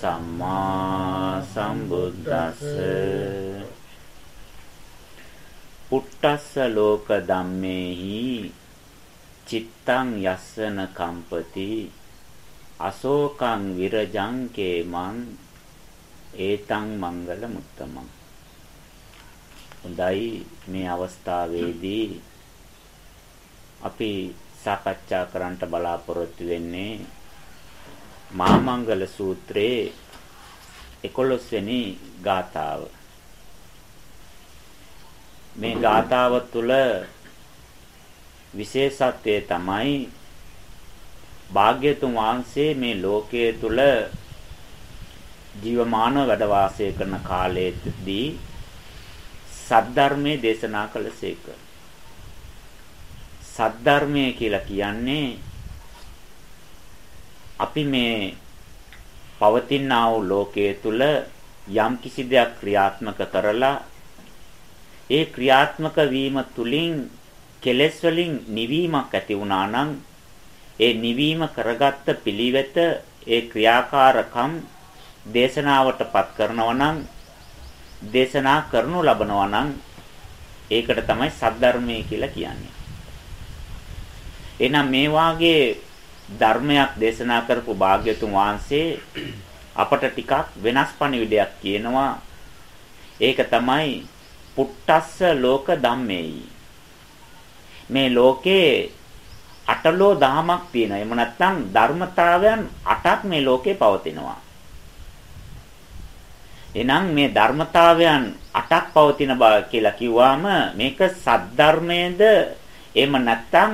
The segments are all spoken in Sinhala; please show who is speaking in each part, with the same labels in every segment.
Speaker 1: සම්මා සම්බුද්දස්ස. පුට්ටස්ස ලෝක ධම්මේහි චිත්තං යස්සන කම්පති. අශෝකං විරජං කේමං. ඒතං මංගල මුත්තමං. හොඳයි මේ අවස්ථාවේදී අපි සාකච්ඡා කරන්නට බලාපොරොත්තු වෙන්නේ මාමංගල සූත්‍රයේ 11 වෙනි ගාථාව. මේ ගාථාව තුළ විශේෂත්වය තමයි භාග්‍යතුන් වහන්සේ මේ ලෝකයේ තුල ජීවමානව වැඩ වාසය කරන කාලයේදී සද්ධර්මයේ දේශනා කළසේක. සද්ධර්මය කියලා කියන්නේ අපි මේ පවතිනා වූ ලෝකයේ තුල යම් කිසි දෙයක් ක්‍රියාත්මක කරලා ඒ ක්‍රියාත්මක වීම තුලින් කෙලෙස් වලින් නිවීමක් ඇති වුණා නම් ඒ නිවීම කරගත්ත පිළිවෙත ඒ ක්‍රියාකාරකම් දේශනාවටපත් කරනවා නම් දේශනා කරනු ලබනවා නම් ඒකට තමයි සද්ධර්මය කියලා කියන්නේ. එහෙනම් මේ වාගේ ධර්මයක් දේශනා කරපු භාග්‍යතුන් වහන්සේ අපට ටිකක් වෙනස් පණිවිඩයක් කියනවා. ඒක තමයි පුට්ටස්ස ලෝක ධම්මේයි. මේ ලෝකේ අටලෝ දහමක් තියෙනවා. එහෙම නැත්නම් ධර්මතාවයන් අටක් මේ ලෝකේ පවතිනවා. එහෙනම් මේ ධර්මතාවයන් අටක් පවතින බව කියලා කිව්වම මේක සද්ධර්මයේද එහෙම නැත්නම්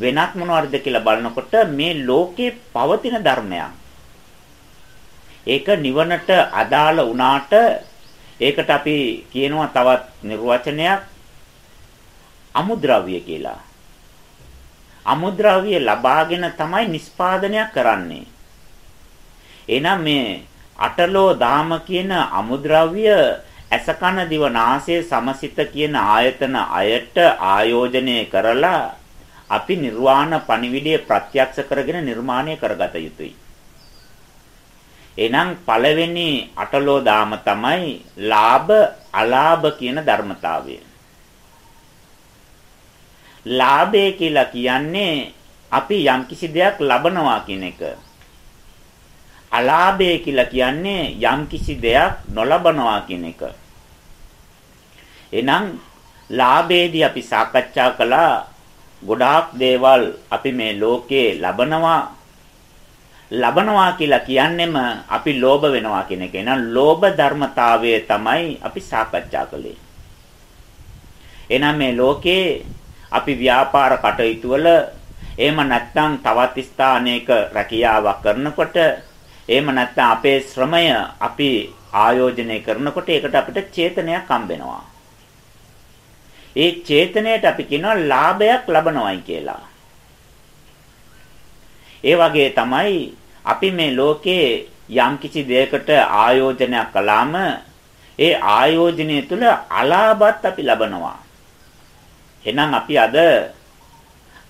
Speaker 1: වෙනත් මොනවද කියලා බලනකොට මේ ලෝකේ පවතින ධර්මයක්. ඒක නිවනට අදාළ වුණාට ඒකට අපි කියනවා තවත් නිර්වචනයක් අමුද්‍රව්‍ය කියලා. අමුද්‍රව්‍ය ලබාගෙන තමයි නිස්පාදනයක් කරන්නේ. එහෙනම් මේ අටලෝ දාම කියන අමුද්‍රව්‍ය ඇසකන දිව නාසය සමසිත කියන ආයතන අයට ආයෝජනය කරලා අපි නිර්වාණ පණිවිඩය ප්‍රත්‍යක්ෂ කරගෙන නිර්මාණය කරගත යුතුයි. එහෙනම් පළවෙනි අටලෝ දාම තමයි ලාභ අලාභ කියන ධර්මතාවය. ලාභය කියලා කියන්නේ අපි යම්කිසි දෙයක් ලබනවා කියන එක. අලාභය කියලා කියන්නේ යම්කිසි දෙයක් නොලබනවා කියන එක. එහෙනම් ලාභයේදී අපි සාකච්ඡා කළා ගොඩාක් දේවල් අපි මේ ලෝකේ ලබනවා ලබනවා කියලා කියන්නෙම අපි ලෝභ වෙනවා කියන එක. එහෙනම් ලෝභ ධර්මතාවය තමයි අපි සාකච්ඡා කළේ. එහෙනම් මේ ලෝකේ අපි ව්‍යාපාර කටයුතු වල එහෙම නැත්නම් තවත් ස්ථානයක රැකියාවක් කරනකොට එහෙම නැත්නම් අපේ ශ්‍රමය අපි ආයෝජනය කරනකොට ඒකට අපිට චේතනයක් හම්බෙනවා. ඒ චේතනයට අපි කියනවා ලාභයක් ලබනවයි කියලා. ඒ වගේ තමයි අපි මේ ලෝකේ යම්කිසි දෙයකට ආයෝජනයක් කළාම ඒ ආයෝජනය තුළ අලාභත් අපි ලබනවා. එහෙනම් අපි අද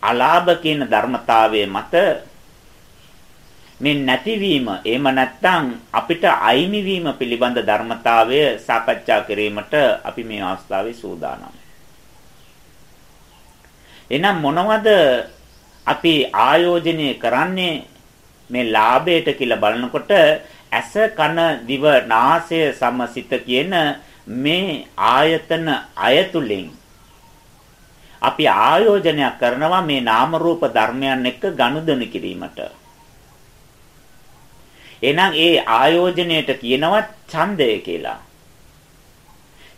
Speaker 1: අලාභ කියන ධර්මතාවයේ මත මේ නැතිවීම එහෙම නැත්නම් අපිට අයිමි වීම පිළිබඳ ධර්මතාවය සාකච්ඡා කිරීමට අපි මේ අවස්ථාවේ සූදානම්. එහෙනම් මොනවද අපි ආයෝජනය කරන්නේ මේ ලාභයට කියලා බලනකොට ඇස කන දිව නාසය සමසිත කියන මේ ආයතන අයතුලින් අපි ආයෝජනයක් කරනවා මේ නාම රූප ධර්මයන් එක්ක ගනුදෙනු කිරීමට. එහෙනම් ඒ ආයෝජනයට කියනවා ඡන්දය කියලා.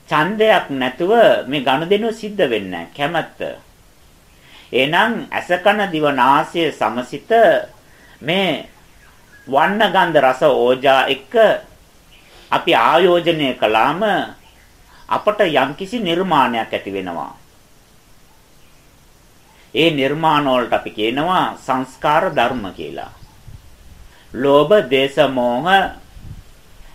Speaker 1: ඡන්දයක් නැතුව මේ ගනුදෙනුව සිද්ධ වෙන්නේ නැහැ. කැමැත්ත. එහෙනම් අසකන දිවනාසය සමසිත මේ වන්න ගන්ධ රස ඕජා එක්ක අපි ආයෝජනය කළාම අපට යම්කිසි නිර්මාණයක් ඇති වෙනවා. ඒ නිර්මාණ වලට අපි කියනවා සංස්කාර ධර්ම කියලා. ලෝභ, දේශ, මෝහ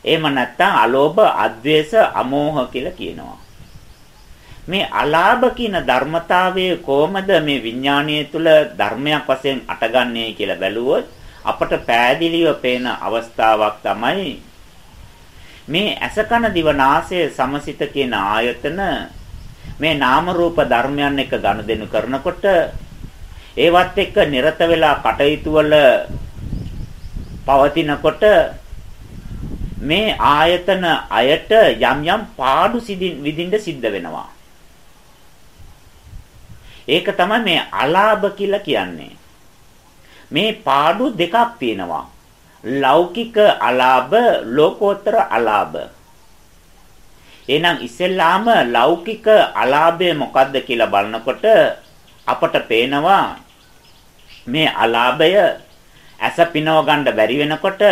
Speaker 1: එහෙම නැත්නම් අලෝභ, අද්වේෂ, අමෝහ කියලා කියනවා. මේ අලාභ කියන ධර්මතාවයේ කොහොමද මේ විඥානීය තුල ධර්මයක් වශයෙන් අටගන්නේ කියලා බැලුවොත් අපට පෑදිලිව පේන අවස්ථාවක් තමයි මේ අසකන දිවනාසය සමසිත කියන ආයතන මේ නාම රූප ධර්මයන් එක්ක ගනුදෙනු කරනකොට ඒවත් එක්ක නිරත වෙලා කටයුතු වල පවතිනකොට මේ ආයතන අයට යම් යම් පාඩු විඳින්න සිද්ධ වෙනවා. ඒක තමයි මේ අලාභ කියලා කියන්නේ. මේ පාඩු දෙකක් තියෙනවා. ලෞකික අලාභ, ලෝකෝත්තර අලාභ. එහෙනම් ඉස්සෙල්ලාම ලෞකික අලාභය මොකද්ද කියලා බලනකොට අපට පේනවා මේ අලාභය ඇස පිනව ගන්න බැරි වෙනකොට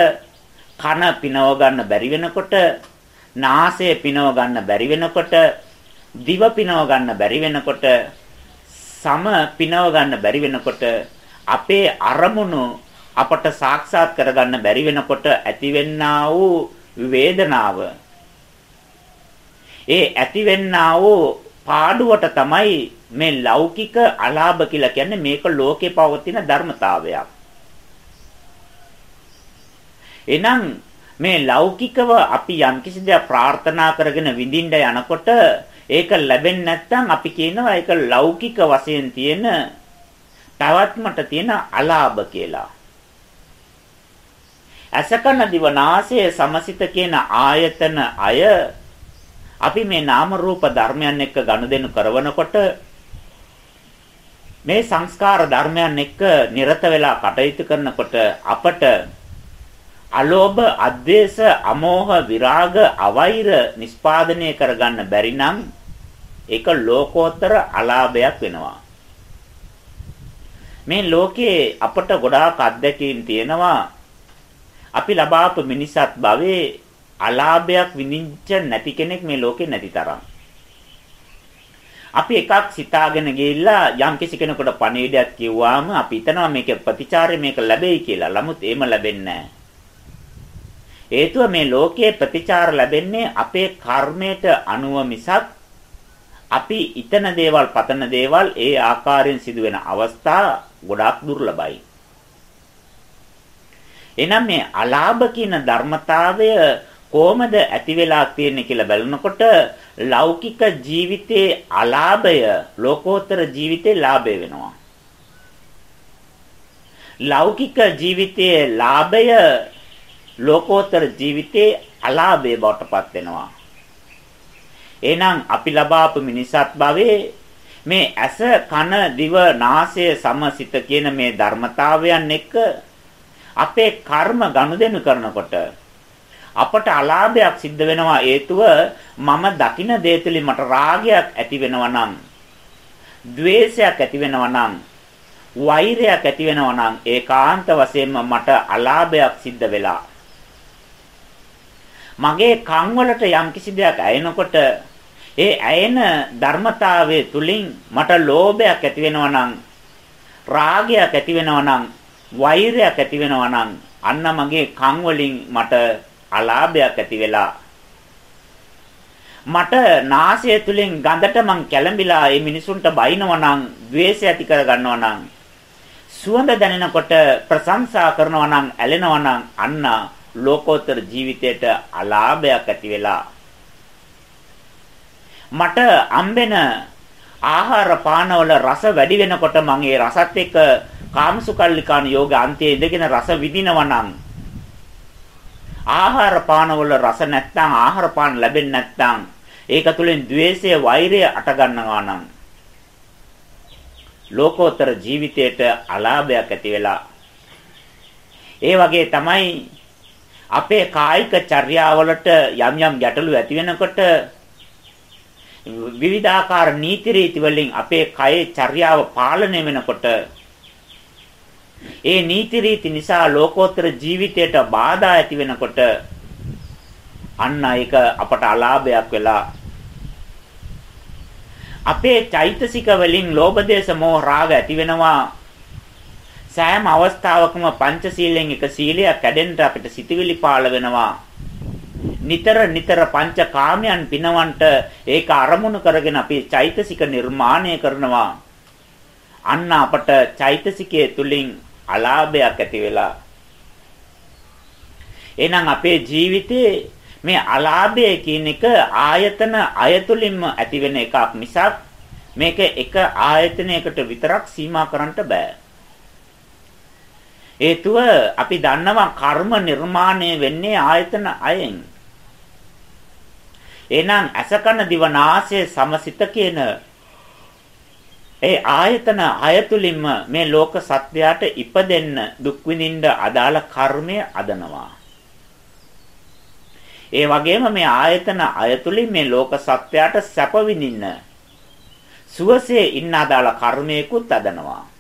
Speaker 1: කන පිනව ගන්න බැරි වෙනකොට නාසය පිනව ගන්න බැරි වෙනකොට දිව පිනව ගන්න බැරි වෙනකොට සම පිනව ගන්න බැරි වෙනකොට අපේ අරමුණු අපට සාක්ෂාත් කරගන්න බැරි වෙනකොට ඇතිවෙන්නා වූ වේදනාව ඒ ඇතිවෙන්නා වූ පාඩුවට තමයි මේ ලෞකික අලාභ කියලා කියන්නේ මේක ලෝකේ පවතින ධර්මතාවයක්. එහෙනම් මේ ලෞකිකව අපි යම්කිසි දෙයක් ප්‍රාර්ථනා කරගෙන විඳින්න යනකොට ඒක ලැබෙන්නේ නැත්නම් අපි කියනවා ඒක ලෞකික වශයෙන් තියෙන පැවැත්මට තියෙන අලාභ කියලා. අසකන දිවනාසය සමසිත කියන ආයතන අය අපි මේ නාම රූප ධර්මයන් එක්ක ගනුදෙනු කරනකොට මේ සංස්කාර ධර්මයන් එක්ක නිරත වෙලා කටයුතු කරනකොට අපට අලෝභ, අද්වේෂ, අමෝහ, විරාග, අවෛර නිස්පාදනය කරගන්න බැරි නම් ඒක ලෝකෝත්තර අලාභයක් වෙනවා. මේ ලෝකේ අපට ගොඩාක් අත්දැකීම් තියෙනවා. අපි ලබාපු මිනිසත් භවයේ අලාභයක් විඳින්න නැති කෙනෙක් මේ ලෝකේ නැති තරම්. අපි එකක් සිතාගෙන ගිහිල්ලා යම් කිසි කෙනෙකුට පණිවිඩයක් කිව්වාම අපි හිතනවා මේක ප්‍රතිචාරය මේක ලැබෙයි කියලා. නමුත් එහෙම ලැබෙන්නේ හේතුව මේ ලෝකයේ ප්‍රතිචාර ලැබෙන්නේ අපේ කර්මයට අනුව මිසක් අපි ිතන දේවල් පතන දේවල් ඒ ආකාරයෙන් සිදුවෙන අවස්ථා ගොඩාක් දුර්ලභයි. එනම් මේ අලාභ කියන ධර්මතාවය කොහොමද ඇති වෙලා තියෙන්නේ කියලා බලනකොට ලෞකික ජීවිතයේ අලාභය ලෝකෝත්තර ජීවිතේ ලාභය වෙනවා. ලෞකික ජීවිතයේ ලාභය ලෝකෝත්තර ජීවිතේ අලාභය බවට පත් වෙනවා. එහෙනම් අපි ලබාපු මිනිසත් භවයේ මේ ඇස කන දිව නාසය සමසිත කියන මේ ධර්මතාවයන් එක්ක අපේ කර්ම ගනුදෙනු කරනකොට අපට අලාභයක් සිද්ධ වෙනවා හේතුව මම දකින දේ තුළින් මට රාගයක් ඇති වෙනවා නම් ද්වේෂයක් ඇති වෙනවා නම් වෛරයක් ඇති වෙනවා නම් ඒකාන්ත වශයෙන්ම මට අලාභයක් සිද්ධ වෙලා මගේ කන් වලට යම්කිසි දෙයක් ඇයෙනකොට ඒ ඇයෙන ධර්මතාවයේ තුලින් මට ලෝභයක් ඇති වෙනවා නම් රාගයක් ඇති වෙනවා නම් වෛරයක් ඇති වෙනවා නම් අන්න මගේ කන් වලින් මට අලාභයක් ඇති වෙලා මට නාසය තුලින් ගඳට මං කැළඹිලා ඒ මිනිසුන්ට බයිනවා නම් द्वේෂය ඇති කර ගන්නවා නම් සුවඳ දැනෙනකොට ප්‍රශංසා කරනවා නම් ඇලෙනවා නම් අන්න ලෝකෝත්තර ජීවිතයට අලාභයක් ඇති වෙලා මට අම්බෙන ආහාර පානවල රස වැඩි වෙනකොට මම ඒ රසත් එක්ක කාමසුකල්ලිකාන යෝග අන්තයේ ඉඳගෙන රස විඳිනවා නම් ආහාර පානවල රස නැත්නම් ආහාර පාන ලැබෙන්නේ නැත්නම් ඒක තුළින් द्वේෂය වෛරය අට ගන්නවා නම් ලෝකෝත්තර ජීවිතයට අලාභයක් ඇති වෙලා ඒ වගේ තමයි අපේ කායික චර්යාවලට යම් යම් ගැටලු ඇති වෙනකොට විවිධාකාර නීති රීති වලින් අපේ කයේ චර්යාව පාලනය වෙනකොට ඒ නීති රීති නිසා ලෝකෝත්තර ජීවිතයට බාධා ඇති වෙනකොට අන්න ඒක අපට අලාභයක් වෙලා අපේ චෛතසික වලින් ලෝභ දේශ මොහ රාග ඇති වෙනවා. සෑම අවස්ථාවකම පංචශීලයෙන් එක සීලයක් කැඩෙන්න අපිට සිතවිලි පාළ වෙනවා. නිතර නිතර පංච කාමයන් පිනවන්ට ඒක අරමුණු කරගෙන අපි චෛතසික නිර්මාණය කරනවා. අන්න අපට චෛතසිකයේ තුලින් අලාභයක් ඇති වෙලා. එහෙනම් අපේ ජීවිතේ මේ අලාභය කියන එක ආයතන අයතුලින්ම ඇතිවෙන එකක් මිසක් මේක එක ආයතනයකට විතරක් සීමා කරන්නට බෑ. හේතුව අපි දන්නවා කර්ම නිර්මාණය වෙන්නේ ආයතන අයෙන්. එහෙනම් අසකන දිවනාසය සමසිත කියන ඒ ආයතන අයතුලින්ම මේ ලෝක සත්‍යයට ඉපදෙන්න දුක් විඳින්න අදාළ කර්මය අදනවා. ඒ වගේම මේ ආයතන අයතුලින් මේ ලෝක සත්‍යයට සැප විඳින්න සුවසේ ඉන්න අදාළ කර්මයකුත් අදනවා.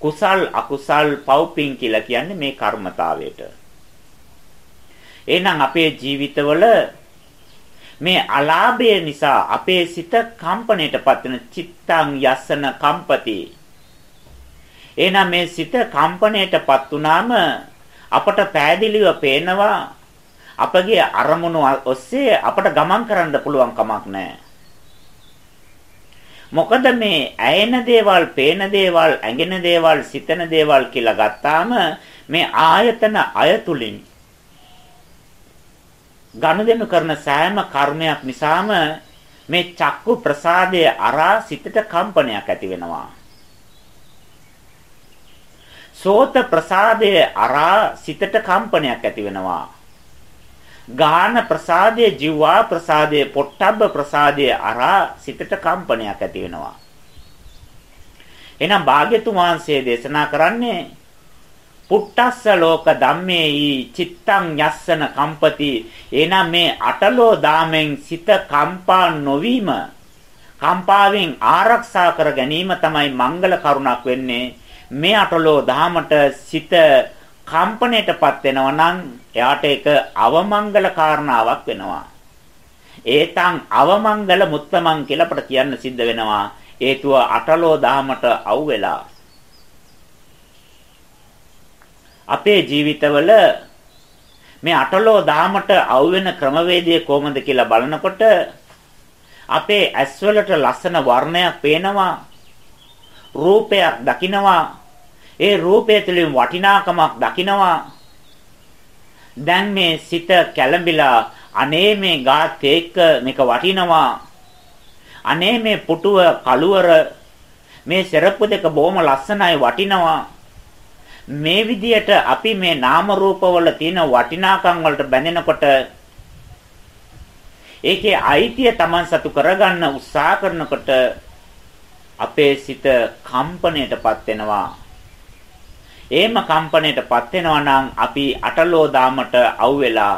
Speaker 1: කුසල් අකුසල් පව්පින් කියලා කියන්නේ මේ කර්මතාවයට. එහෙනම් අපේ ජීවිතවල මේ අලාභය නිසා අපේ සිත කම්පණයටපත් වෙන චිත්තං යස්සන කම්පති. එහෙනම් මේ සිත කම්පණයටපත් වුනාම අපට පෑදිලිව පේනවා අපගේ අරමුණු ඔස්සේ අපට ගමන් කරන්න පුළුවන් කමක් නැහැ. මොකද මේ ඇයෙන දේවල්, පේන දේවල්, ඇඟෙන දේවල්, සිතන දේවල් කියලා ගත්තාම මේ ආයතන අයතුලින් ගනුදෙනු කරන සෑම කර්මයක් නිසාම මේ චක්කු ප්‍රසාදයේ අරා සිතට කම්පනයක් ඇති වෙනවා. සෝත ප්‍රසාදයේ අරා සිතට කම්පනයක් ඇති වෙනවා. ගාන ප්‍රසාදයේ ජීවා ප්‍රසාදයේ පොට්ටබ්බ ප්‍රසාදයේ අරා සිතට කම්පනයක් ඇති වෙනවා. එහෙනම් භාග්‍යතුන් වහන්සේ දේශනා කරන්නේ පුට්ටස්ස ලෝක ධම්මේයි චිත්තං යස්සන කම්පති එහෙනම් මේ අටලෝ දාමෙන් සිත කම්පා නොවීම කම්පාවෙන් ආරක්ෂා කර ගැනීම තමයි මංගල කරුණක් වෙන්නේ මේ අටලෝ දාමට සිත කම්පණයටපත් වෙනවා නම් එයාට ඒක අවමංගල කාරණාවක් වෙනවා. ඒතං අවමංගල මුත්තමන් කියලා අපට කියන්න සිද්ධ වෙනවා. හේතුව අටලෝ දහමට අවු වෙලා. අපේ ජීවිතවල මේ අටලෝ දහමට අවු වෙන ක්‍රමවේදය කොහොමද කියලා බලනකොට අපේ ඇස්වලට ලස්සන වර්ණයක් පේනවා රූපයක් දකිනවා ඒ රූපය තුළින් වටිනාකමක් දකිනවා. දැන් මේ සිත කැළඹිලා අනේ මේ ගාත් එක්ක මේක වටිනවා. අනේ මේ පුටුව කළුවර මේ සෙරප්පු දෙක බොහොම ලස්සනයි වටිනවා. මේ විදියට අපි මේ නාම රූපවල තියෙන වටිනාකම් වලට බැඳෙනකොට ඒකේ අයිතිය Taman සතු කරගන්න උත්සාහ කරනකොට අපේ සිත කම්පණයටපත් වෙනවා එහෙම කම්පණයටපත් වෙනවා නම් අපි අටලෝ දාමට අවු වෙලා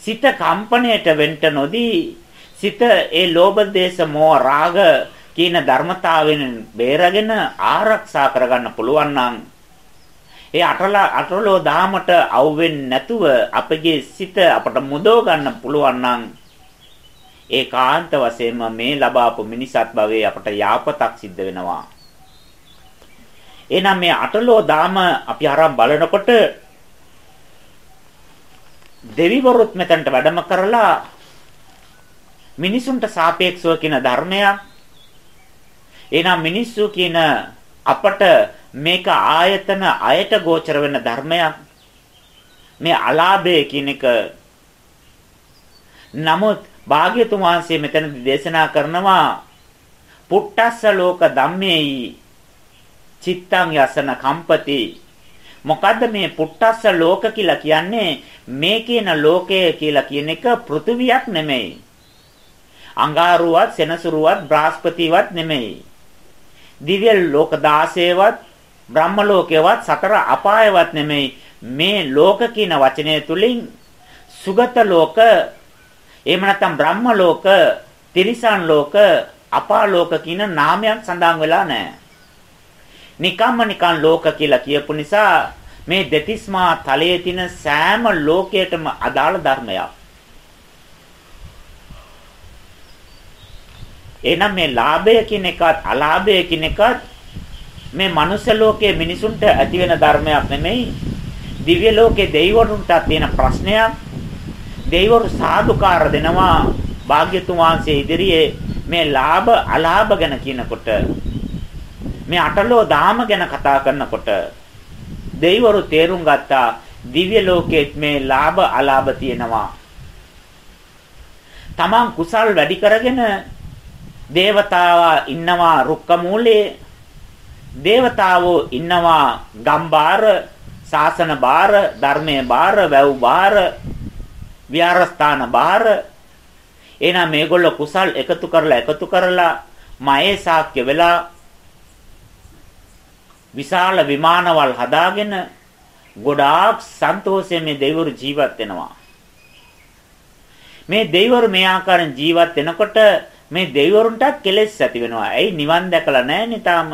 Speaker 1: සිත කම්පණයට වෙන්න නොදී සිත ඒ ලෝභ දේශ මොහ රාග කියන ධර්මතාවෙන් බේරගෙන ආරක්ෂා කරගන්න පුළුවන් නම් ඒ අටලා අටලෝ දාමට අවු වෙන්නේ නැතුව අපගේ සිත අපට මුදව ගන්න පුළුවන් නම් ඒකාන්ත වශයෙන්ම මේ ලබාපු මිනිසත් භවයේ අපට යාපතක් සිද්ධ වෙනවා. එහෙනම් මේ අටලෝ දාම අපි අරන් බලනකොට දෙවිවරුත් මෙතනට වැඩම කරලා මිනිසුන්ට සාපේක්ෂව කියන ධර්මයක්. එහෙනම් මිනිස්සු කියන අපට මේක ආයතන අයට ගෝචර වෙන ධර්මයක්. මේ අලාභය කියන එක. නමුත් භාග්‍යතුන් වහන්සේ මෙතනදී දේශනා කරනවා පුට්ටස්ස ලෝක ධම්මේයි චිත්තං යසන කම්පති. මොකද්ද මේ පුට්ටස්ස ලෝක කියලා කියන්නේ? මේ කියන ලෝකය කියලා කියන එක පෘථුවියක් නෙමෙයි. අඟාරුවත් සෙනසුරුවත් බ්‍රහස්පතිවත් නෙමෙයි. දිව්‍ය ලෝක 16වත් බ්‍රහ්ම ලෝකයවත් සතර අපායවත් නෙමෙයි. මේ ලෝක කියන වචනය තුලින් සුගත ලෝක එහෙම නැත්නම් බ්‍රහ්ම ලෝක තිරිසන් ලෝක අපාලෝක කියන නාමයක් සඳහන් වෙලා නැහැ. නිකම්ම නිකන් ලෝක කියලා කියපු නිසා මේ දෙතිස්මා තලයේ තියෙන සෑම ලෝකයකටම අදාළ ධර්මයක්. එහෙනම් මේ ලාභය කියන එකත් අලාභය කියන එකත් මේ මනුෂ්‍ය ලෝකයේ මිනිසුන්ට ඇති වෙන ධර්මයක් නෙමෙයි. දිව්‍ය ලෝකයේ දෙවිවරුන්ට තියෙන ප්‍රශ්නයක්. දෙවිවරු සාදුකාර දෙනවා භාග්‍යතුන් වහන්සේ ඉදිරියේ මේ ලාභ අලාභ ගැන කියනකොට මේ අටලෝ දාම ගැන කතා කරනකොට දෙවිවරු තේරුම් ගත්තා දිව්‍ය ලෝකෙත් මේ ලාභ අලාභ තියෙනවා. තමන් කුසල් වැඩි කරගෙන දේවතාවා ඉන්නවා රුක්ක මූලයේ දේවතාවෝ ඉන්නවා ගම්බාර ශාසන බාර ධර්මයේ බාර වැව් බාර විහාරස්ථාන බාර එහෙනම් මේගොල්ලෝ කුසල් එකතු කරලා එකතු කරලා මයේ ශාක්‍ය වෙලා විශාල විමානවල් හදාගෙන ගොඩාක් සන්තෝෂයෙන් මේ දෙවිවරු ජීවත් වෙනවා මේ දෙවිවරු මේ ආකාරයෙන් ජීවත් වෙනකොට මේ දෙවිවරුන්ටත් කෙලෙස් ඇති වෙනවා. ඇයි නිවන් දැකලා නැහැ තාම.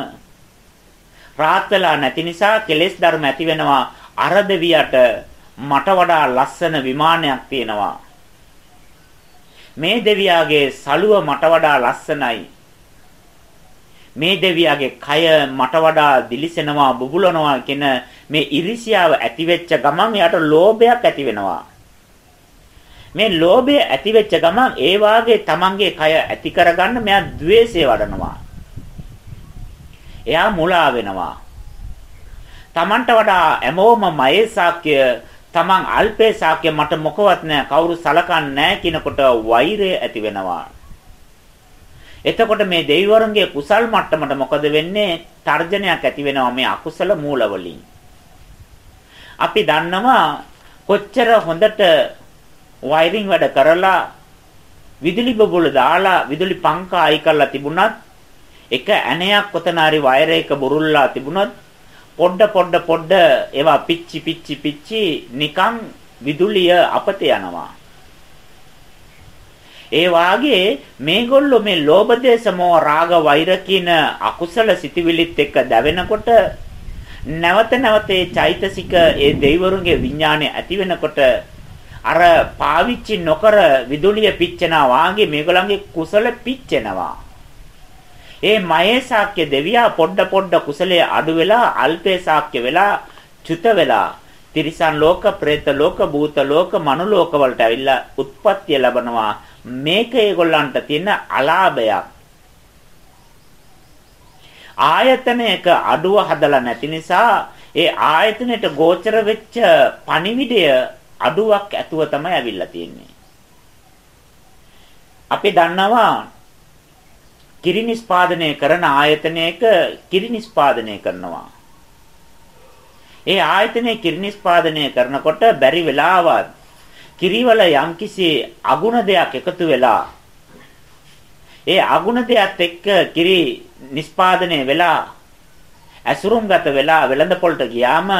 Speaker 1: රාත් වෙලා නැති නිසා කෙලෙස් ධර්ම ඇති වෙනවා. අර දෙවියට මට වඩා ලස්සන විමානයක් තියෙනවා. මේ දෙවියාගේ සලුව මට වඩා ලස්සනයි. මේ දෙවියාගේ කය මට වඩා දිලිසෙනවා බුබුලනවා කියන මේ ඉරිසියාව ඇති වෙච්ච ගමන් යාට ලෝභයක් ඇති වෙනවා. මේ ලෝභය ඇති වෙච්ච ගමන් ඒ වාගේ තමන්ගේ කය ඇති කරගන්න මෙයා द्वේෂය වඩනවා. එයා මුලා වෙනවා. තමන්ට වඩා හැමෝම මයේ සාක්‍ය තමන් අල්පේ සාක්‍ය මට මොකවත් නැහැ කවුරු සලකන්නේ නැහැ කියනකොට වෛරය ඇති වෙනවා. එතකොට මේ දෙවිවරුන්ගේ කුසල් මට්ටමට මොකද වෙන්නේ? තර්ජනයක් ඇති වෙනවා මේ අකුසල මූලවලින්. අපි දන්නවා කොච්චර හොඳට වයරින් වැඩ කරලා විදුලි බබුල දාලා විදුලි පංකා අයි කරලා තිබුණත් එක ඇණයක් කොතන හරි වයර් එක බුරුල්ලා තිබුණොත් පොඩ පොඩ පොඩ ඒවා පිච්චි පිච්චි පිච්චි නිකන් විදුලිය අපත යනවා ඒ වාගේ මේගොල්ලෝ මේ ලෝභ දේශ මොහ රාග වෛර කියන අකුසල සිටිවිලිත් එක්ක දැවෙනකොට නැවත නැවත ඒ චෛතසික ඒ දෙවිවරුන්ගේ විඥානය ඇති වෙනකොට අර පාවිච්චි නොකර විදුලිය පිච්චෙනා වාගේ මේගොල්ලන්ගේ කුසල පිච්චෙනවා. ඒ මයේ ශාක්‍ය දෙවියා පොඩ පොඩ කුසලයේ අඩු වෙලා අල්පේ ශාක්‍ය වෙලා චුත වෙලා තිරිසන් ලෝක, പ്രേත ලෝක, භූත ලෝක, මනු ලෝක වලට ඇවිල්ලා උත්පත්ති ලැබනවා. මේක ඒගොල්ලන්ට තියෙන අලාභයක්. ආයතනයක අඩුව හදලා නැති නිසා ඒ ආයතනයට ගෝචර වෙච්ච පණිවිඩය අඩුවක් ඇතුව තමයි ඇවිල්ලා තියෙන්නේ. අපි දන්නවා කිරි නිස්පාදනය කරන ආයතනයක කිරි නිස්පාදනය කරනවා. ඒ ආයතනයේ කිරි නිස්පාදනය කරනකොට බැරි වෙලාවත් කිරිවල යම්කිසි අගුණ දෙයක් එකතු වෙලා ඒ අගුණ දෙයත් එක්ක කිරි නිස්පාදනය වෙලා ඇසුරුම්ගත වෙලා වෙළඳ පොළට ගියාම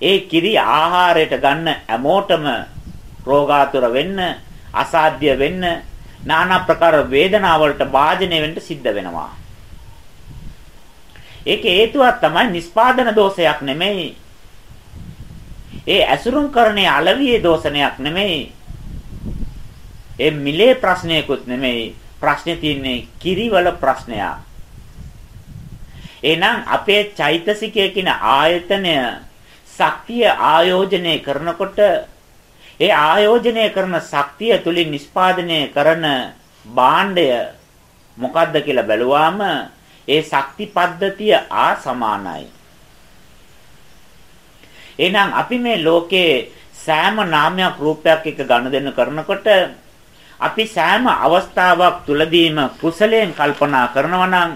Speaker 1: ඒ කිරි ආහාරයට ගන්න හැමෝටම රෝගාතුර වෙන්න, අසාධ්‍ය වෙන්න, নানা ප්‍රකාර වේදනාවලට භාජනය වෙන්න සිද්ධ වෙනවා. ඒක හේතුවක් තමයි නිස්පාදන දෝෂයක් නෙමෙයි. ඒ ඇසුරුම් කරන්නේ අලවියේ දෝෂණයක් නෙමෙයි. ඒ මිලේ ප්‍රශ්නයකුත් නෙමෙයි. ප්‍රශ්නේ තියෙන්නේ කිරිවල ප්‍රශ්නයක්. එහෙනම් අපේ චෛතසිකය කියන ආයතනය ශක්තිය ආයෝජනය කරනකොට ඒ ආයෝජනය කරන ශක්තිය තුලින් නිස්පාදනය කරන භාණ්ඩය මොකද්ද කියලා බැලුවාම ඒ ශක්ති පද්ධතිය ආ සමානයි. එහෙනම් අපි මේ ලෝකේ සෑම නාමයක් රූපයක් එක ගනුදෙනු කරනකොට අපි සෑම අවස්ථාවක් තුලදීම කුසලයෙන් කල්පනා කරනවා නම්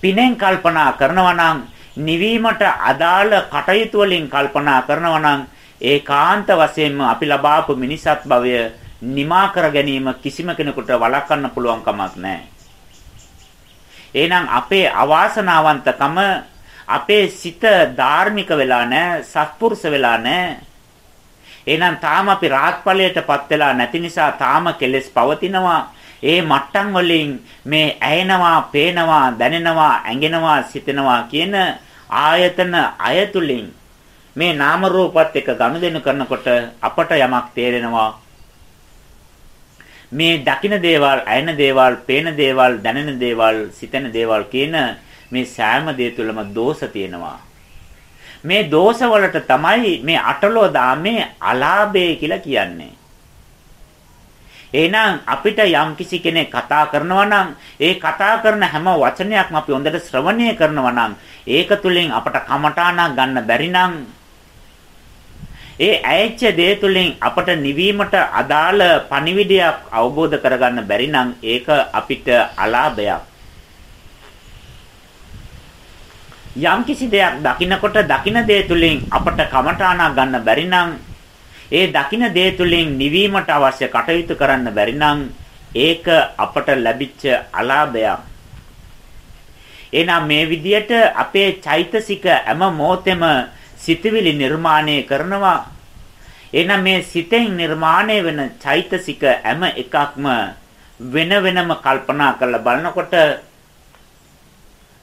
Speaker 1: පිනෙන් කල්පනා කරනවා නම් නිවීමට අදාළ කටයුතු වලින් කල්පනා කරනවා නම් ඒකාන්ත වශයෙන්ම අපි ලබාපු මිනිසත් භවය නිමා කර ගැනීම කිසිම කෙනෙකුට වළක්වන්න පුළුවන් කමක් නැහැ. එහෙනම් අපේ අවාසනාවන්තකම අපේ සිත ධාර්මික වෙලා නැහැ, සත්පුරුෂ වෙලා නැහැ. එහෙනම් තාම අපි රාහත් ඵලයටපත් වෙලා නැති නිසා තාම කෙලෙස් පවතිනවා. ඒ මට්ටම් වලින් මේ ඇයෙනවා, පේනවා, දැනෙනවා, ඇඟෙනවා, සිතෙනවා කියන ආයතන අයතුලින් මේ නාම රූපات එක්ක ගනුදෙනු කරනකොට අපට යමක් තේරෙනවා මේ දකින දේවල්, අයන දේවල්, පේන දේවල්, දැනෙන දේවල්, සිතෙන දේවල් කියන මේ සෑම දේ තුළම දෝෂ තියෙනවා. මේ දෝෂ වලට තමයි මේ අටලෝ දාමේ අලාභය කියලා කියන්නේ. එහෙනම් අපිට යම්කිසි කෙනෙක් කතා කරනවා නම් ඒ කතා කරන හැම වචනයක්ම අපි හොඳට ශ්‍රවණය කරනවා නම් ඒක තුලින් අපට කමඨාණක් ගන්න බැරි නම් ඒ ඇයිච්ච දේ තුලින් අපට නිවීමට අදාළ පණිවිඩයක් අවබෝධ කරගන්න බැරි නම් ඒක අපිට අලාභයක්. යම් කිසි දෙයක් දකිනකොට දකින දේ තුලින් අපට කමඨාණක් ගන්න බැරි නම් ඒ දකින දේ තුලින් නිවීමට අවශ්‍ය කටයුතු කරන්න බැරි නම් ඒක අපට ලැබිච්ච අලාභයක්. එහෙනම් මේ විදියට අපේ චෛතසික හැම මොහොතෙම සිතවිලි නිර්මාණය කරනවා. එහෙනම් මේ සිතෙන් නිර්මාණය වෙන චෛතසික හැම එකක්ම වෙන වෙනම කල්පනා කරලා බලනකොට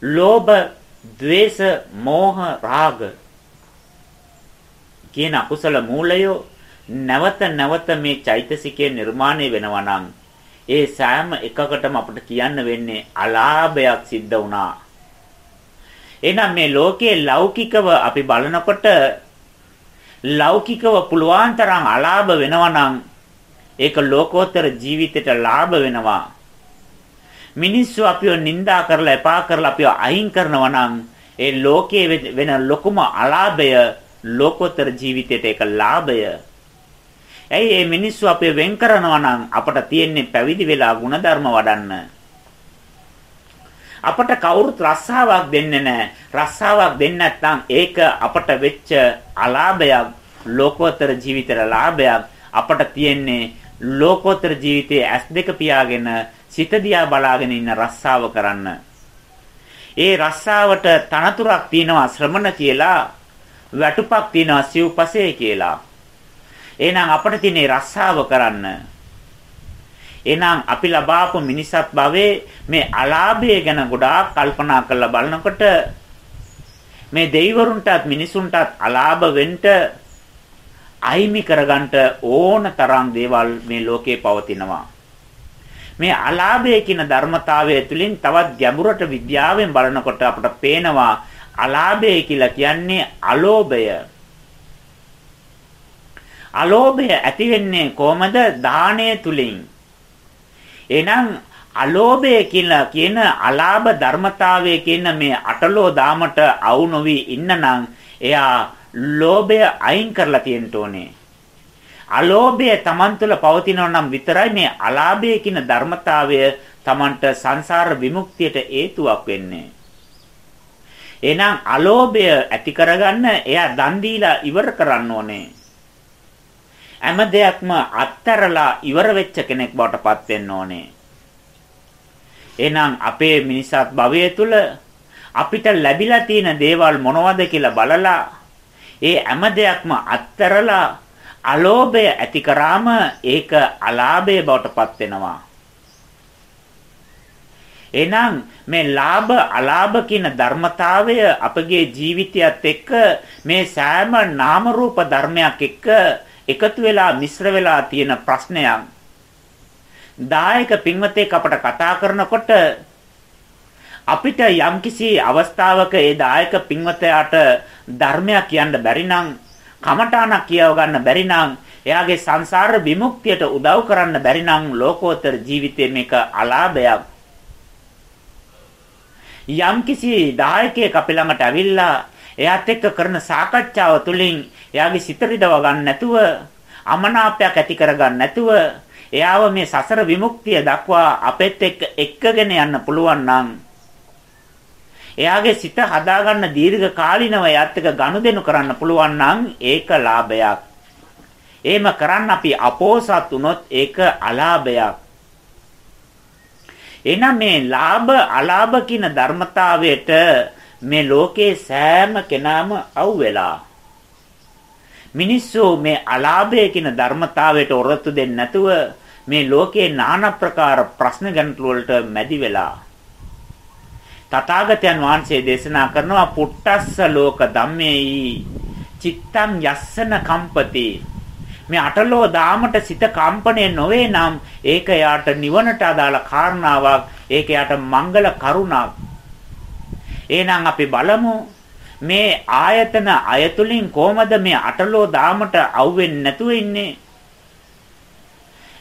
Speaker 1: ලෝභ, ద్వේෂ, මෝහ, රාග කියන අකුසල මූලය නැවත නැවත මේ චෛතසිකයේ නිර්මාණය වෙනවා නම් ඒ සෑම එකකටම අපිට කියන්න වෙන්නේ අලාභයක් සිද්ධ වුණා. එහෙනම් මේ ලෝකයේ ලෞකිකව අපි බලනකොට ලෞකිකව පුළුවන් තරම් අලාභ වෙනවා නම් ඒක ලෝකෝත්තර ජීවිතයට ලාභ වෙනවා. මිනිස්සු අපිව නිඳා කරලා එපා කරලා අපිව අයින් කරනවා නම් ඒ ලෝකයේ වෙන ලොකුම අලාභය ලෝකෝත්තර ජීවිතයට ඒක ලාභය. ඇයි මේ මිනිස්සු අපේ වෙන් කරනවා නම් අපට තියෙන්නේ පැවිදි වෙලා ಗುಣධර්ම වඩන්න. අපට කවුරුත් රස්සාවක් දෙන්නේ නැහැ. රස්සාවක් දෙන්නේ නැත්නම් ඒක අපට වෙච්ච අලාභයක්, ලෝකෝත්තර ජීවිතේ ලාභයක්. අපට තියෙන්නේ ලෝකෝත්තර ජීවිතයේ ඇස් දෙක පියාගෙන සිත දිහා බලාගෙන ඉන්න රස්සාව කරන්න. ඒ රස්සාවට තනතුරක් තියෙනවා ශ්‍රමණ කියලා, වැටුපක් තියෙනවා සිව්පසේ කියලා. එහෙනම් අපිට තියෙන රස්සාව කරන්න. එහෙනම් අපි ලබාපු මිනිසත් භවයේ මේ අලාභය ගැන ගොඩාක් කල්පනා කරලා බලනකොට මේ දෙවිවරුන්ටත් මිනිසුන්ටත් අලාභ වෙන්න අයිමි කරගන්න ඕන තරම් දේවල් මේ ලෝකේ පවතිනවා. මේ අලාභය කියන ධර්මතාවය තුළින් තවත් ගැඹුරට විද්‍යාවෙන් බලනකොට අපට පේනවා අලාභය කියලා කියන්නේ අලෝභය. අලෝභය ඇති වෙන්නේ කොහමද? දාණය තුලින්. එහෙනම් අලෝභය කියලා කියන අලාභ ධර්මතාවය කියන මේ අටලෝ දාමට අවු නොවි ඉන්නනම් එයා ලෝභය අයින් කරලා තියෙන්න ඕනේ. අලෝභය Taman තුල පවතිනවා නම් විතරයි මේ අලාභය කියන ධර්මතාවය Tamanට සංසාර විමුක්තියට හේතුවක් වෙන්නේ. එහෙනම් අලෝභය ඇති කරගන්න එයා දන් දීලා ඉවර කරන්න ඕනේ. හැම දෙයක්ම අත්තරලා ඉවර වෙච්ච කෙනෙක් බවට පත් වෙන්න ඕනේ. එහෙනම් අපේ මිනිසත් භවය තුල අපිට ලැබිලා තියෙන දේවල් මොනවද කියලා බලලා ඒ හැම දෙයක්ම අත්තරලා අලෝභය ඇති කරාම ඒක අලාභය බවට පත් වෙනවා. එහෙනම් මේ ලාභ අලාභ කියන ධර්මතාවය අපගේ ජීවිතයත් එක්ක මේ සෑම නාම රූප ධර්මයක් එක්ක එකතු වෙලා මිශ්‍ර වෙලා තියෙන ප්‍රශ්නයක්. දායක පින්වතෙක් අපට කතා කරනකොට අපිට යම්කිසි අවස්ථාවක ඒ දායක පින්වතයාට ධර්මයක් කියන්න බැරි නම් කමඨාණක් කියව ගන්න බැරි නම් එයාගේ සංසාර විමුක්තියට උදව් කරන්න බැරි නම් ලෝකෝත්තර ජීවිතයේ මේක අලාභයක්. යම්කිසි දායකයෙක් අපි ළඟට ඇවිල්ලා එයාත් එක්ක කරන සාකච්ඡාව තුළින් එයාගේ සිත රිදව ගන්න නැතුව අමනාපයක් ඇති කර ගන්න නැතුව එයාව මේ සසර විමුක්තිය දක්වා අපෙත් එක්ක එක්කගෙන යන්න පුළුවන් නම් එයාගේ සිත හදාගන්න දීර්ඝ කාලිනව එයාත් එක්ක ගනුදෙනු කරන්න පුළුවන් නම් ඒක ලාභයක්. එහෙම කරන්න අපි අපෝසත් වුණොත් ඒක අලාභයක්. එහෙනම් මේ ලාභ අලාභ කියන ධර්මතාවයට මේ ලෝකේ සෑම කෙනාම අවුවෙලා මිනිස්සු මේ අලාභය කියන ධර්මතාවයට ඔරොත්තු දෙන්නේ නැතුව මේ ලෝකේ নানা ප්‍රකාර ප්‍රශ්න ගැටළු වලට මැදි වෙලා තථාගතයන් වහන්සේ දේශනා කරනවා පුට්ටස්ස ලෝක ධම්මේයි චිත්තං යස්සන කම්පති මේ අටලෝ දාමට සිත කම්පණය නොවේ නම් ඒක යාට නිවනට අදාළ කාරණාවක් ඒක යාට මංගල කරුණාවක් එහෙනම් අපි බලමු මේ ආයතන අයතුලින් කොහමද මේ අටලෝ දාමට අවුෙන්නේ නැතුව ඉන්නේ?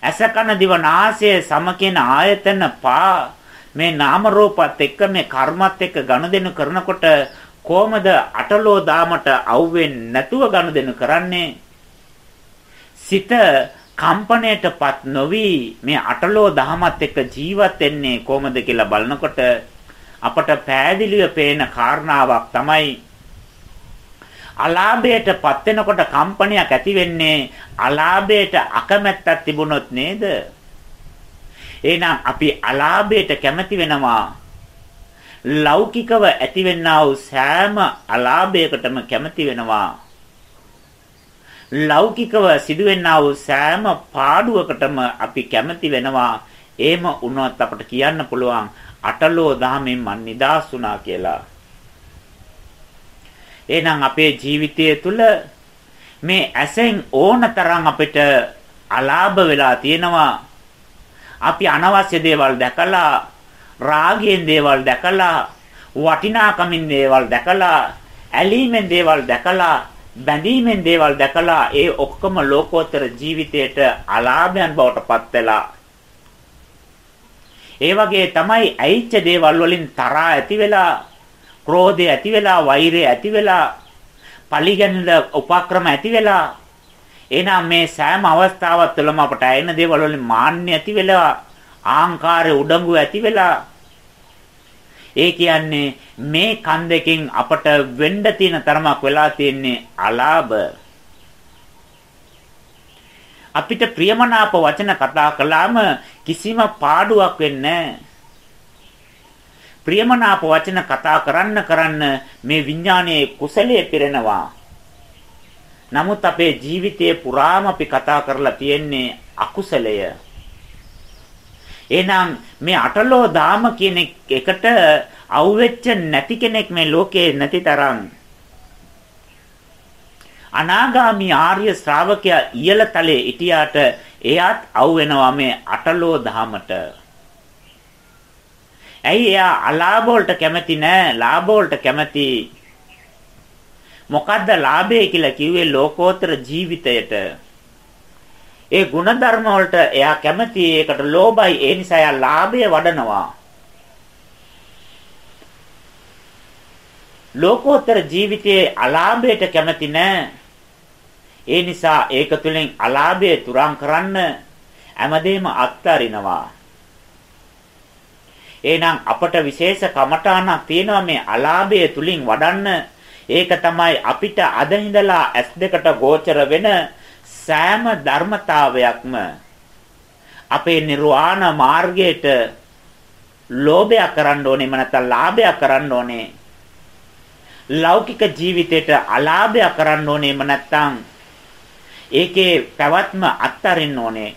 Speaker 1: අසකන දිවනාසය සම කියන ආයතන පා මේ නාම රූපත් එක්ක මේ කර්මත් එක්ක ගනුදෙනු කරනකොට කොහමද අටලෝ දාමට අවුෙන්නේ නැතුව ගනුදෙනු කරන්නේ සිත කම්පණයටපත් නොවි මේ අටලෝ දහමත් එක්ක ජීවත් වෙන්නේ කොහොමද කියලා බලනකොට අපට පෑදිලිව පේන කාරණාවක් තමයි අලාභයටපත් වෙනකොට කම්පනයක් ඇති වෙන්නේ අලාභයට අකමැත්තක් තිබුණොත් නේද? එහෙනම් අපි අලාභයට කැමති වෙනවා. ලෞකිකව ඇතිවෙනා වූ සෑම අලාභයකටම කැමති වෙනවා. ලෞකිකව සිදුවෙනා වූ සෑම පාඩුවකටම අපි කැමති වෙනවා. එහෙම වුණොත් අපට කියන්න පුළුවන් අටලෝ දහමෙන් මන් නිදාස් වුණා කියලා. එහෙනම් අපේ ජීවිතය තුළ මේ ඇසෙන් ඕනතරම් අපිට අලාභ වෙලා තියෙනවා. අපි අනවශ්‍ය දේවල් දැකලා රාගයෙන් දේවල් දැකලා වටිනාකමින් දේවල් දැකලා ඇලීමෙන් දේවල් දැකලා බැඳීමෙන් දේවල් දැකලා ඒ ඔක්කොම ලෝකෝත්තර ජීවිතයට අලාභයන් බවට පත් වෙලා. ඒ වගේ තමයි ඇයිච්ච දේවල් වලින් තරහා ඇති වෙලා ක්‍රෝධය ඇති වෙලා වෛරය ඇති වෙලා පලිගැනල උපක්‍රම ඇති වෙලා එහෙනම් මේ සෑම අවස්ථාවක් තුළම අපට ඇයෙන දේවල් වලින් මාන්නය ඇති වෙලා ආහංකාරය උඩඟු ඇති වෙලා. ඒ කියන්නේ මේ කන් දෙකෙන් අපට වෙන්න තියෙන තරමක් වෙලා තියෙන්නේ අලාභ. අපිට ප්‍රියමනාප වචන කතා කළාම කිසිම පාඩුවක් වෙන්නේ ප්‍රියමනාප වචන කතා කරන්න කරන්න මේ විඥානයේ කුසලයේ පිරෙනවා. නමුත් අපේ ජීවිතයේ පුරාම අපි කතා කරලා තියෙන්නේ අකුසලය. එහෙනම් මේ අටලෝ දාම කියන එකට අවුෙච්ච නැති කෙනෙක් මේ ලෝකේ නැති තරම් අනාගාමි ආර්ය ශ්‍රාවකයා ඉහළ තලයේ හිටියාට එයාත් අවු වෙනවා මේ අටලෝ දහමට. ඇයි එයා අලාභ වලට කැමති නෑ ලාභ වලට කැමති. මොකද්ද ලාභය කියලා කිව්වේ ලෝකෝත්තර ජීවිතයට. ඒ ಗುಣධර්ම වලට එයා කැමති ඒකට ලෝභයි ඒ නිසා එයා ලාභය වඩනවා. ලෝකෝත්තර ජීවිතයේ අලාභයට කැමති නෑ. ඒ නිසා ඒක තුළින් අලාභය තුරන් කරන්න හැමදේම අත්හරිනවා. එහෙනම් අපට විශේෂ කමඨාණක් තියෙනවා මේ අලාභය තුලින් වඩන්න. ඒක තමයි අපිට අද ඉඳලා S2කට ගෝචර වෙන සෑම ධර්මතාවයක්ම අපේ නිර්වාණ මාර්ගයට ලෝභය කරන්න ඕනේ මම නැත්නම් ලාභය කරන්න ඕනේ ලෞකික ජීවිතයට අලාභය කරන්න ඕනේ මම නැත්නම් ඒකේ පැවැත්ම අත්තරින්න ඕනේ.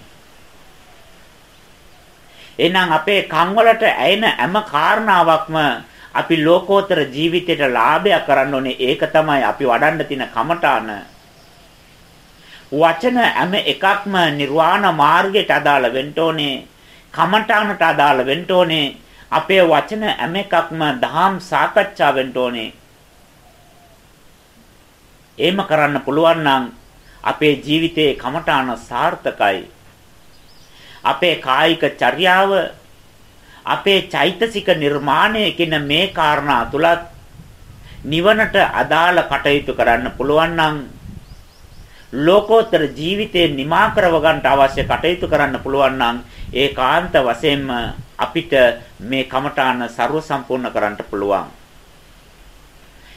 Speaker 1: එහෙනම් අපේ කන් වලට ඇයෙන හැම කාරණාවක්ම අපි ලෝකෝත්තර ජීවිතයට ලාභයක් කරන්න ඕනේ. ඒක තමයි අපි වඩන්න තියෙන කමඨාන. වචන හැම එකක්ම නිර්වාණ මාර්ගයට අදාළ වෙන්න ඕනේ. කමඨානට අදාළ වෙන්න ඕනේ. අපේ වචන හැම එකක්ම දහම් සාකච්ඡා වෙන්න ඕනේ. එහෙම කරන්න පුළුවන් නම් අපේ ජීවිතයේ කමඨාන සාර්ථකයි. අපේ කායික චර්යාව අපේ චෛතසික නිර්මාණය කියන මේ කාරණා තුලත් නිවනට අදාළ කටයුතු කරන්න පුළුවන් නම් ලෝකෝත්තර ජීවිතේ නිමා කරව ගන්නට අවශ්‍ය කටයුතු කරන්න පුළුවන් නම් ඒකාන්ත වශයෙන්ම අපිට මේ කමඨාන ਸਰව සම්පූර්ණ කරන්න පුළුවන්.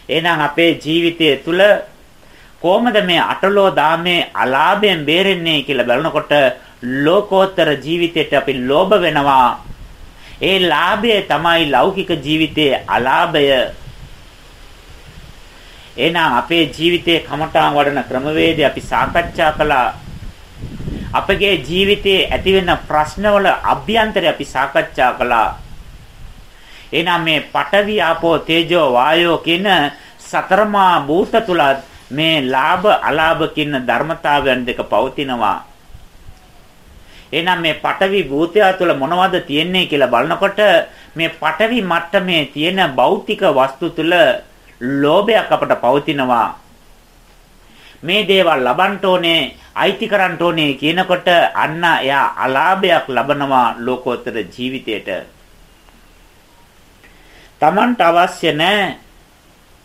Speaker 1: එහෙනම් අපේ ජීවිතය තුළ කොහොමද මේ අටලෝ දාමේ අලාභයෙන් බේරෙන්නේ කියලා බලනකොට ලෝකෝත්තර ජීවිතයට අපි ලෝභ වෙනවා. ඒ ලාභය තමයි ලෞකික ජීවිතයේ අලාභය. එහෙනම් අපේ ජීවිතයේ කමඨාන් වඩන ක්‍රමවේදය අපි සාකච්ඡා කළා. අපගේ ජීවිතයේ ඇතිවෙන ප්‍රශ්නවල අභ්‍යන්තරය අපි සාකච්ඡා කළා. එහෙනම් මේ පඨවි ආපෝ තේජෝ වායෝ කියන සතරමා භූත තුලත් මේ ලාභ අලාභ කියන ධර්මතාවයන් දෙක පවතිනවා. එහෙනම් මේ පටවි භූතය තුළ මොනවද තියෙන්නේ කියලා බලනකොට මේ පටවි මට්ටමේ තියෙන භෞතික වස්තු තුළ ලෝභයක් අපට පවතිනවා. මේ දේවල් ලබන්න ඕනේ, අයිති කරන්න ඕනේ කියනකොට අන්න එයා අලාභයක් ලබනවා ලෝකෝත්තර ජීවිතයට. Tamanට අවශ්‍ය නැහැ.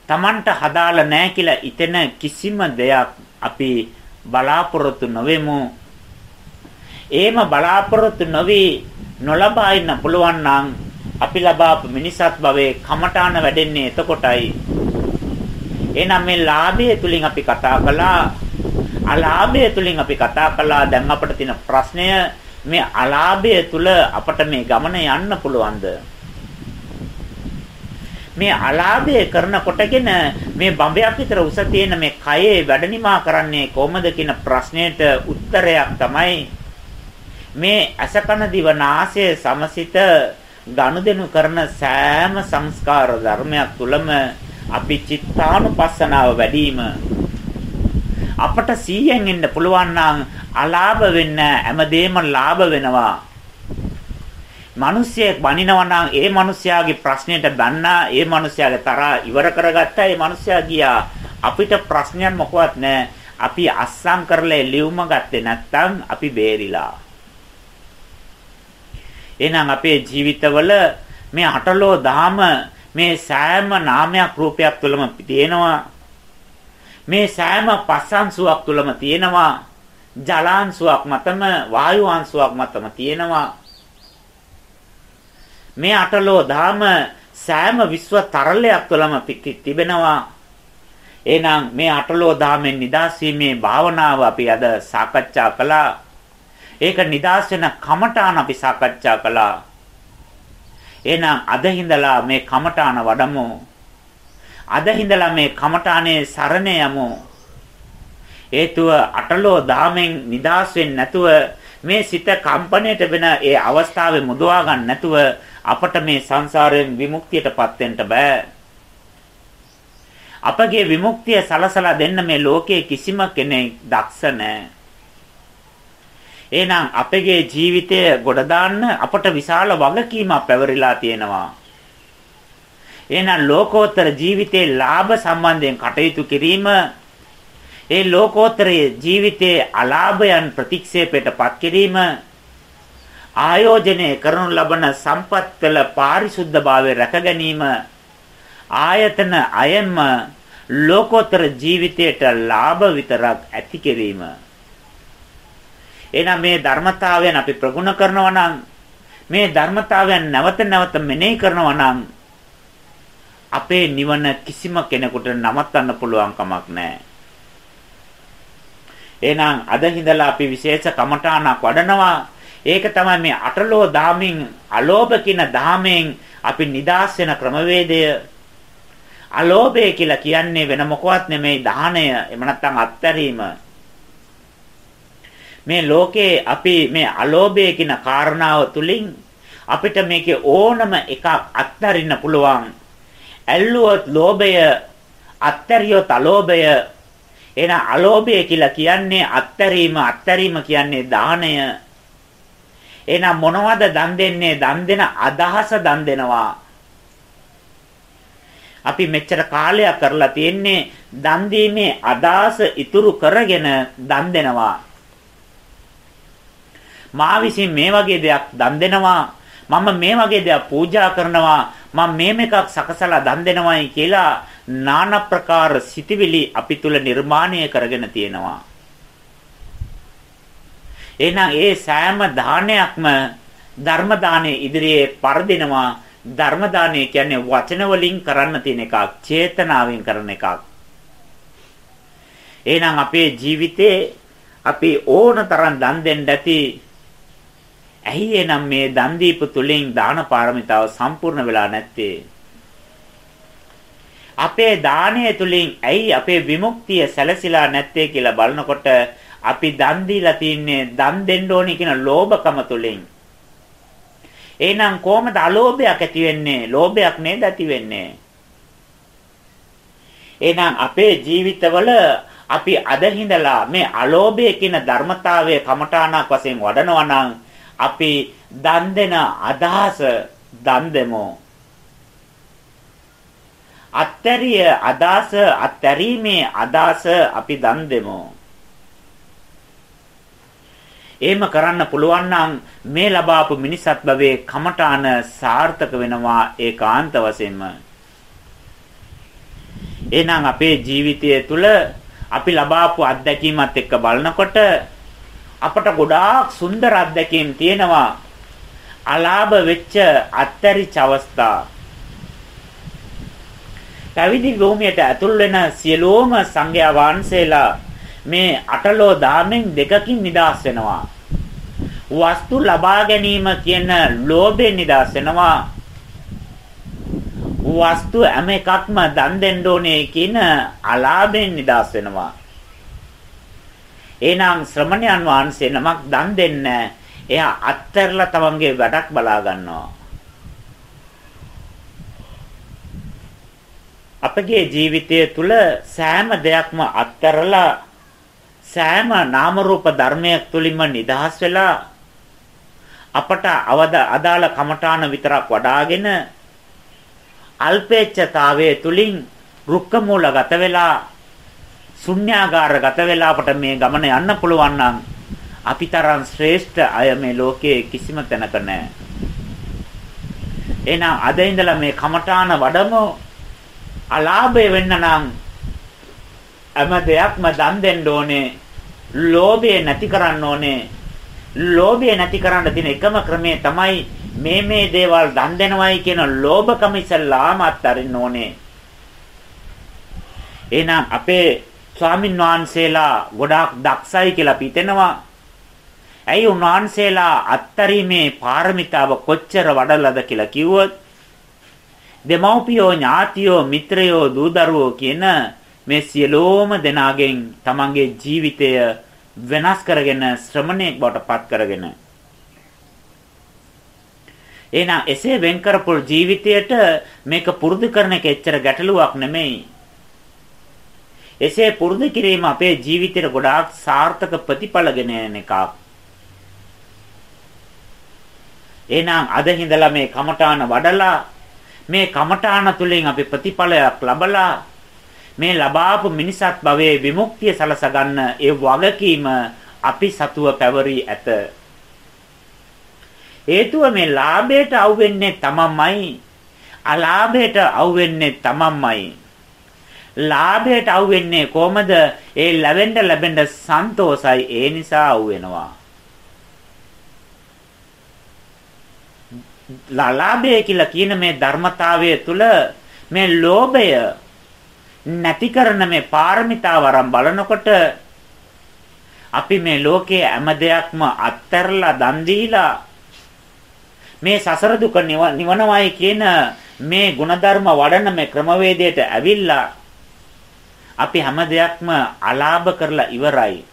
Speaker 1: Tamanට හදාලා නැහැ කියලා ඉතන කිසිම දෙයක් අපි බලාපොරොත්තු නොවෙමු. එහෙම බලාපොරොත්තු නොවි නොලබා ඉන්න පුළුවන් නම් අපි ලබාපු මිනිසත් භවයේ කමඨාන වැඩෙන්නේ එතකොටයි. එහෙනම් මේ ලාභය තුලින් අපි කතා කළා. අලාභය තුලින් අපි කතා කළා. දැන් අපිට තියෙන ප්‍රශ්නය මේ අලාභය තුල අපට මේ ගමන යන්න පුළුවන්ද? මේ අලාභය කරනකොටගෙන මේ බඹයක් විතර උස තියෙන මේ කයේ වැඩනිමා කරන්නේ කොහොමද කියන ප්‍රශ්නයට උත්තරයක් තමයි මේ අසකන දිව නාසය සමසිත ගනුදෙනු කරන සෑම සංස්කාර ධර්මයක් තුළම අපි චිත්තානුපස්සනාව වැඩිම. අපට 100න් ඉන්න පුළුවන් නම් අලාභ වෙන්න හැමදේම ලාභ වෙනවා. මිනිස්සෙක් බනිනවා නම් ඒ මිනිස්යාගේ ප්‍රශ්නෙට බන්නා ඒ මිනිස්යාගේ තරහා ඉවර කරගත්තා ඒ මිනිස්යා ගියා. අපිට ප්‍රශ්නයක් මොකවත් නැහැ. අපි අස්සම් කරලා එළියුම ගත්තේ නැත්තම් අපි බේරිලා. එහෙනම් අපේ ජීවිතවල මේ අටලෝ දහම මේ සෑම නාමයක් රූපයක් තුළම තියෙනවා මේ සෑම පස්සංසුවක් තුළම තියෙනවා ජලාංශුවක් මතම වායු අංශුවක් මතම තියෙනවා මේ අටලෝ දාම සෑම විශ්ව තරලයක් තුළම තිබෙනවා. එහෙනම් මේ අටලෝ දාමෙන් නිදාස් වීමේ භාවනාව අපි අද සාකච්ඡා කළා. ඒක නිදාස් වෙන කමඨාන අපි සාකච්ඡා කළා. එහෙනම් අද හිඳලා මේ කමඨාන වඩමු. අද හිඳලා මේ කමඨානේ සරණ යමු. හේතුව අටලෝ දාමෙන් නිදාස් වෙන්නේ නැතුව මේ සිත කම්පණයට වෙන ඒ අවස්ථාවේ මුදවා ගන්න නැතුව අපට මේ සංසාරයෙන් විමුක්තියටපත් වෙන්න බෑ. අපගේ විමුක්තිය සලසලා දෙන්න මේ ලෝකයේ කිසිම කෙනෙක් දක්ෂ නැහැ. එහෙනම් අපගේ ජීවිතය ගොඩ දාන්න අපට විශාල වගකීමක් පැවරිලා තියෙනවා. එහෙනම් ලෝකෝත්තර ජීවිතේ ලාභ සම්බන්ධයෙන් කටයුතු කිරීම ඒ ලෝකෝත්තර ජීවිතයේ අලාභයන් ප්‍රතික්ෂේපයටපත් කිරීම ආයෝජනය කරනු ලබන සම්පත්වල පාරිශුද්ධභාවය රැක ගැනීම ආයතන අයෙන්ම ලෝකෝත්තර ජීවිතයට ලාභ විතරක් ඇති කිරීම එහෙනම් මේ ධර්මතාවයන් අපි ප්‍රගුණ කරනවා නම් මේ ධර්මතාවයන් නැවත නැවත මෙනෙහි කරනවා නම් අපේ නිවන කිසිම කෙනෙකුට නවත්තන්න පුළුවන් කමක් නැහැ. එහෙනම් අද හිඳලා අපි විශේෂ කමඨාණක් වඩනවා ඒක තමයි මේ අටලෝ දාමින් අලෝභ කියන දාමෙන් අපි නිදාස් වෙන ක්‍රමවේදය. අලෝභය කියලා කියන්නේ වෙන මොකවත් නෙමෙයි දාහනය. එහෙම නැත්නම් අත්හැරීම. මේ ලෝකේ අපි මේ අලෝභය කියන කාරණාව තුලින් අපිට මේකේ ඕනම එකක් අත්හරින්න පුළුවන්. ඇල්ලුවොත් ලෝභය, අත්හැරියොත් අලෝභය. එහෙනම් අලෝභය කියලා කියන්නේ අත්හැරීම, අත්හැරීම කියන්නේ දාහනය. එහෙනම් මොනවද දන් දෙන්නේ? දන් දෙන අදහස දන් දෙනවා. අපි මෙච්චර කාලයක් කරලා තියෙන්නේ දන් දීමේ අදහස ඉතුරු කරගෙන දන් දෙනවා. මා විසින් මේ වගේ දෙයක් දන් දෙනවා. මම මේ වගේ දෙයක් පූජා කරනවා. මම මේම එකක් සකසලා දන් දෙනවායි කියලා নানা ප්‍රකාර සිටිවිලි අපි තුල නිර්මාණය කරගෙන තියෙනවා. එහෙනම් ඒ සෑම දානයක්ම ධර්ම දානයේ ඉදිරියේ පරදිනවා ධර්ම දානය කියන්නේ වචන වලින් කරන්න තියෙන එකක් චේතනාවෙන් කරන එකක් එහෙනම් අපේ ජීවිතේ අපි ඕන තරම් දන් දෙන්න ඇති ඇයි එනම් මේ දන් දීපු තුලින් දාන පාරමිතාව සම්පූර්ණ වෙලා නැත්තේ අපේ දානය තුලින් ඇයි අපේ විමුක්තිය සැලසිලා නැත්තේ කියලා බලනකොට අපි දන් දීලා තින්නේ දන් දෙන්න ඕනේ කියන ලෝභකම තුලින්. එහෙනම් කොහොමද අලෝභයක් ඇති වෙන්නේ? ලෝභයක් නේද ඇති වෙන්නේ? එහෙනම් අපේ ජීවිතවල අපි අද හිඳලා මේ අලෝභය කියන ධර්මතාවය කමඨාණක් වශයෙන් වඩනවා නම් අපි දන් දෙන අදහස දන් දෙමු. අත්තරිය අදාස අත්තරීමේ අදාස අපි දන් දෙමු. එහෙම කරන්න පුළුවන් නම් මේ ලබාපු මිනිසත් භවයේ කමඨාන සාර්ථක වෙනවා ඒකාන්ත වශයෙන්ම. එහෙනම් අපේ ජීවිතය තුළ අපි ලබාපු අත්දැකීමත් එක්ක බලනකොට අපට ගොඩාක් සුන්දර අත්දැකීම් තියෙනවා. අලාභ වෙච්ච අත්තරිච්ච අවස්ථා. පැවිදි භූමියට ඇතුල් වෙන සියලුම සංඝයා වහන්සේලා මේ අටලෝ දාමෙන් දෙකකින් නිදහස් වෙනවා. වස්තු ලබා ගැනීම කියන ලෝභයෙන් නිදහස් වෙනවා. වස්තු හැම එකක්ම දන් දෙන්න ඕනේ කියන අලාභයෙන් නිදහස් වෙනවා. එහෙනම් ශ්‍රමණයන් වහන්සේ නමක් දන් දෙන්න එයා අත්තරලා තමන්ගේ වැඩක් බලා ගන්නවා. අපගේ ජීවිතය තුළ සෑම දෙයක්ම අත්තරලා සෑම නාම රූප ධර්මයක් තුලින්ම නිදහස් වෙලා අපට අවද අදාළ කමඨාන විතරක් වඩාගෙන අල්පේච්ඡතාවයේ තුලින් රුක්ක මූලගත වෙලා ශුන්‍යාගාරගත වෙලා අපට මේ ගමන යන්න පුළුවන් නම් අපිතරම් ශ්‍රේෂ්ඨ අය මේ ලෝකයේ කිසිම තැනක නැහැ. එහෙනම් අද ඉඳලා මේ කමඨාන වඩමු අලාභය වෙන්න නම් හැම දෙයක්ම දන් දෙන්න ඕනේ. ලෝභය නැති කරන්න ඕනේ. ලෝභය නැති කරන්න තියෙන එකම ක්‍රමය තමයි මේ මේ දේවල් දන් දෙනවයි කියන ලෝභකම ඉස්සල්ලාම අත්හරින්න ඕනේ. එහෙනම් අපේ ස්වාමින් වහන්සේලා ගොඩාක් දක්ෂයි කියලා පිටෙනවා. ඇයි උන්වහන්සේලා අත්තරීමේ පාරමිතාව කොච්චර වඩලාද කියලා කිව්වොත් දෙමව්පියෝ ඥාතියෝ මිත්‍රයෝ දූදරුවෝ කියන මේ සියලෝම දෙනාගෙන් තමන්ගේ ජීවිතය වෙනස් කරගෙන ශ්‍රමණේක් බවට පත් කරගෙන එහෙනම් එසේ වෙන් කරපු ජීවිතයට මේක පුරුදු කරන එක එච්චර ගැටලුවක් නෙමෙයි. එසේ පුරුදු කිරීම අපේ ජීවිතේට ගොඩාක් සාර්ථක ප්‍රතිඵල ගෙන යන එකක්. එහෙනම් අද හිඳලා මේ කමඨාන වඩලා මේ කමඨාන තුලින් අපි ප්‍රතිඵලයක් ලබලා මේ ලබාපු මිනිසත් භවයේ විමුක්තිය සලස ගන්න ඒ වගකීම අපි සතුව පැවරී ඇත. හේතුව මේ ලාභයට අවුෙන්නේ තමන්මයි. අලාභයට අවුෙන්නේ තමන්මයි. ලාභයට අවුෙන්නේ කොහමද? ඒ ලැබෙන්න ලැබෙන්න සන්තෝසයි ඒ නිසා අවුෙනවා. ලාභය කියලා කියන මේ ධර්මතාවය තුල මේ ලෝභය නැති කරන මේ පාරමිතාව වරම් බලනකොට අපි මේ ලෝකයේ හැම දෙයක්ම අත්හැරලා දන් දීලා මේ සසර දුක නිවනවයි කියන මේ ಗುಣධර්ම වඩන මේ ක්‍රමවේදයට ඇවිල්ලා අපි හැම දෙයක්ම අලාභ කරලා ඉවරයි.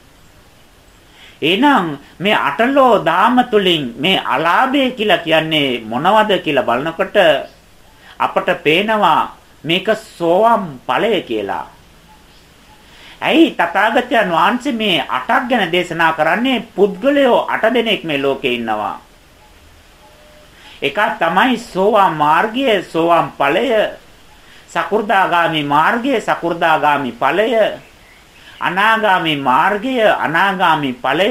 Speaker 1: එහෙනම් මේ අටලෝ දාම තුලින් මේ අලාභය කියලා කියන්නේ මොනවද කියලා බලනකොට අපට පේනවා මේක සෝවම් ඵලය කියලා. ඇයි තථාගතයන් වහන්සේ මේ අටක් ගැන දේශනා කරන්නේ පුද්ගලයෝ අට දෙනෙක් මේ ලෝකේ ඉන්නවා. එකක් තමයි සෝවාන් මාර්ගය සෝවාන් ඵලය සකු르දාගාමි මාර්ගය සකු르දාගාමි ඵලය අනාගාමි මාර්ගය අනාගාමි ඵලය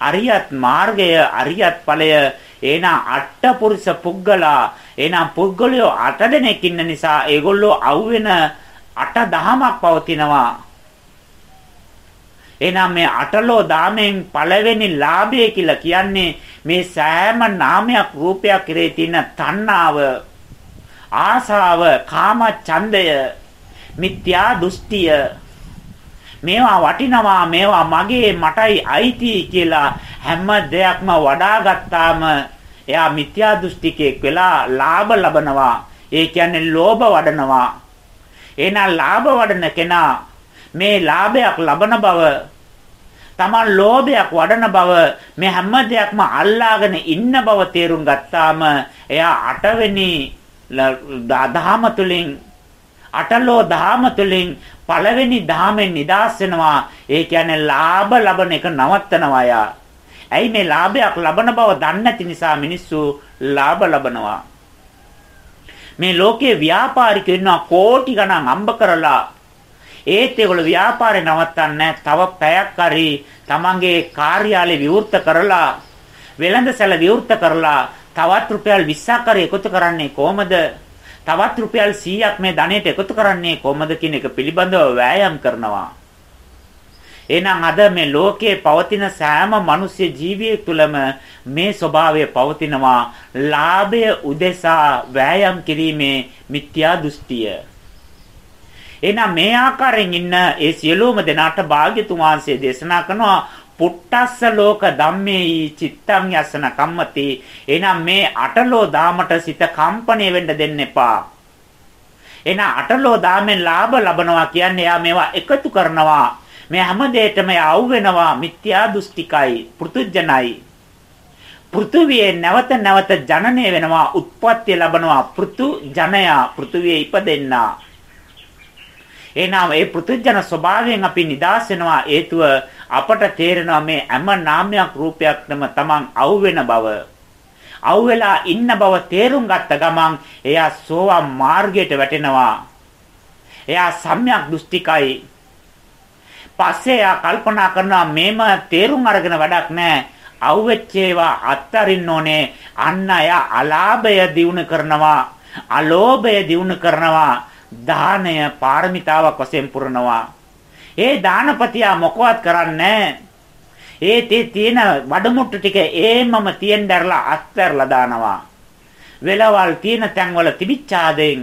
Speaker 1: අරියත් මාර්ගය අරියත් ඵලය. එන අට්ඨපුරුෂ පුද්ගලා එන පුද්ගලයෝ අට දෙනෙක් ඉන්න නිසා ඒගොල්ලෝ අවුවෙන අට දහමක් පවතිනවා. එහෙනම් මේ අටලෝ දාමෙන් පළවෙනි ලාභය කියලා කියන්නේ මේ සෑම නාමයක් රූපයක් කෙරේ තියෙන තණ්හාව. ආසාව කාම ඡන්දය මිත්‍යා දෘෂ්ටිය. මේවා වටිනවා මේවා මගේ මටයි අයිති කියලා හැම දෙයක්ම වඩා ගත්තාම එයා මිත්‍යා දෘෂ්ටිකෙක් වෙලා ලාභ ලබනවා. ඒ කියන්නේ ලෝභ වඩනවා. එහෙනම් ලාභ වඩන කෙනා මේ ලාභයක් ලබන බව Taman ලෝභයක් වඩන බව මේ හැම දෙයක්ම අල්ලාගෙන ඉන්න බව තේරුම් ගත්තාම එයා අටවෙනි දහම තුලින් අටලෝ දහම තුලින් පළවෙනි දහමෙන් නිදාස් වෙනවා. ඒ කියන්නේ ලාභ ලබන එක නවත්තනවා යා. ඇයි මේ ලාභයක් ලබන බව දන්නේ නැති නිසා මිනිස්සු ලාභ ලබනවා. මේ ලෝකයේ ව්‍යාපාරිකයෝ ඉන්නවා කෝටි ගණන් අම්බ කරලා ඒත් ඒගොල්ලෝ ව්‍යාපාරේ නවත්තන්නේ තව පැයක් හරි තමන්ගේ කාර්යාලය විවෘත කරලා වෙළඳසැල විවෘත කරලා තවත් රුපියල් 20ක් හරි එකතු කරන්නේ කොහමද? තවත් රුපියල් 100ක් මේ ධනෙට එකතු කරන්නේ කොහමද කියන එක පිළිබඳව වෑයම් කරනවා. එහෙනම් අද මේ ලෝකයේ පවතින සෑම මිනිස් ජීවියෙක් තුළම මේ ස්වභාවය පවතිනවා ලාභය උදෙසා වෑයම් කිරීමේ මිත්‍යා දෘෂ්ටිය. එහෙනම් මේ ආකාරයෙන් ඉන්න ඒ සියලුම දෙනාට භාග්‍යතුන් වහන්සේ දේශනා කරනවා පුට්ටස්ස ලෝක ධම්මේයි චිත්තං යසන කම්මති. එහෙනම් මේ අටලෝ දාමට සිත කම්පණය වෙන්න දෙන්න එපා. එහෙනම් අටලෝ දාමෙන් ලාභ ලබනවා කියන්නේ යා මේවා එකතු කරනවා. මේ හැම දෙයකම අවු වෙනවා මිත්‍යා දෘෂ්ටිකයි පෘතුජනයි පෘථුවියේ නැවත නැවත ජනනය වෙනවා උත්පත්ති ලැබනවා පෘතු ජනයා පෘථුවියේ ඉපදෙන්නා. එහෙනම් ඒ පෘතුජන ස්වභාවයෙන් අපි නිදාස් වෙනවා. හේතුව අපට තේරෙනවා මේ හැම නාමයක් රූපයක්ම තමන් අවුවෙන බව. අවුවෙලා ඉන්න බව තේරුම් ගත්ත ගමන් එයා සෝවාන් මාර්ගයට වැටෙනවා. එයා සම්‍යක් දෘෂ්ටිකයි. පස්සේ එයා කල්පනා කරනවා මේම තේරුම් අරගෙන වැඩක් නැහැ අවුෙච්ච ඒවා අත්තරින්න ඕනේ. අන්න එයා අලාභය දිනු කරනවා. අලෝභය දිනු කරනවා. දානය පාරමිතාවක් වශයෙන් පුරනවා. ඒ දානපතියා මොකවත් කරන්නේ ඒ තේ තියෙන වඩමුට්ටු ටික ඒමම තියෙන් දැරලා අත්හැරලා දානවා. වෙලවල් තියෙන තැන්වල තිබිච්චාදෙන්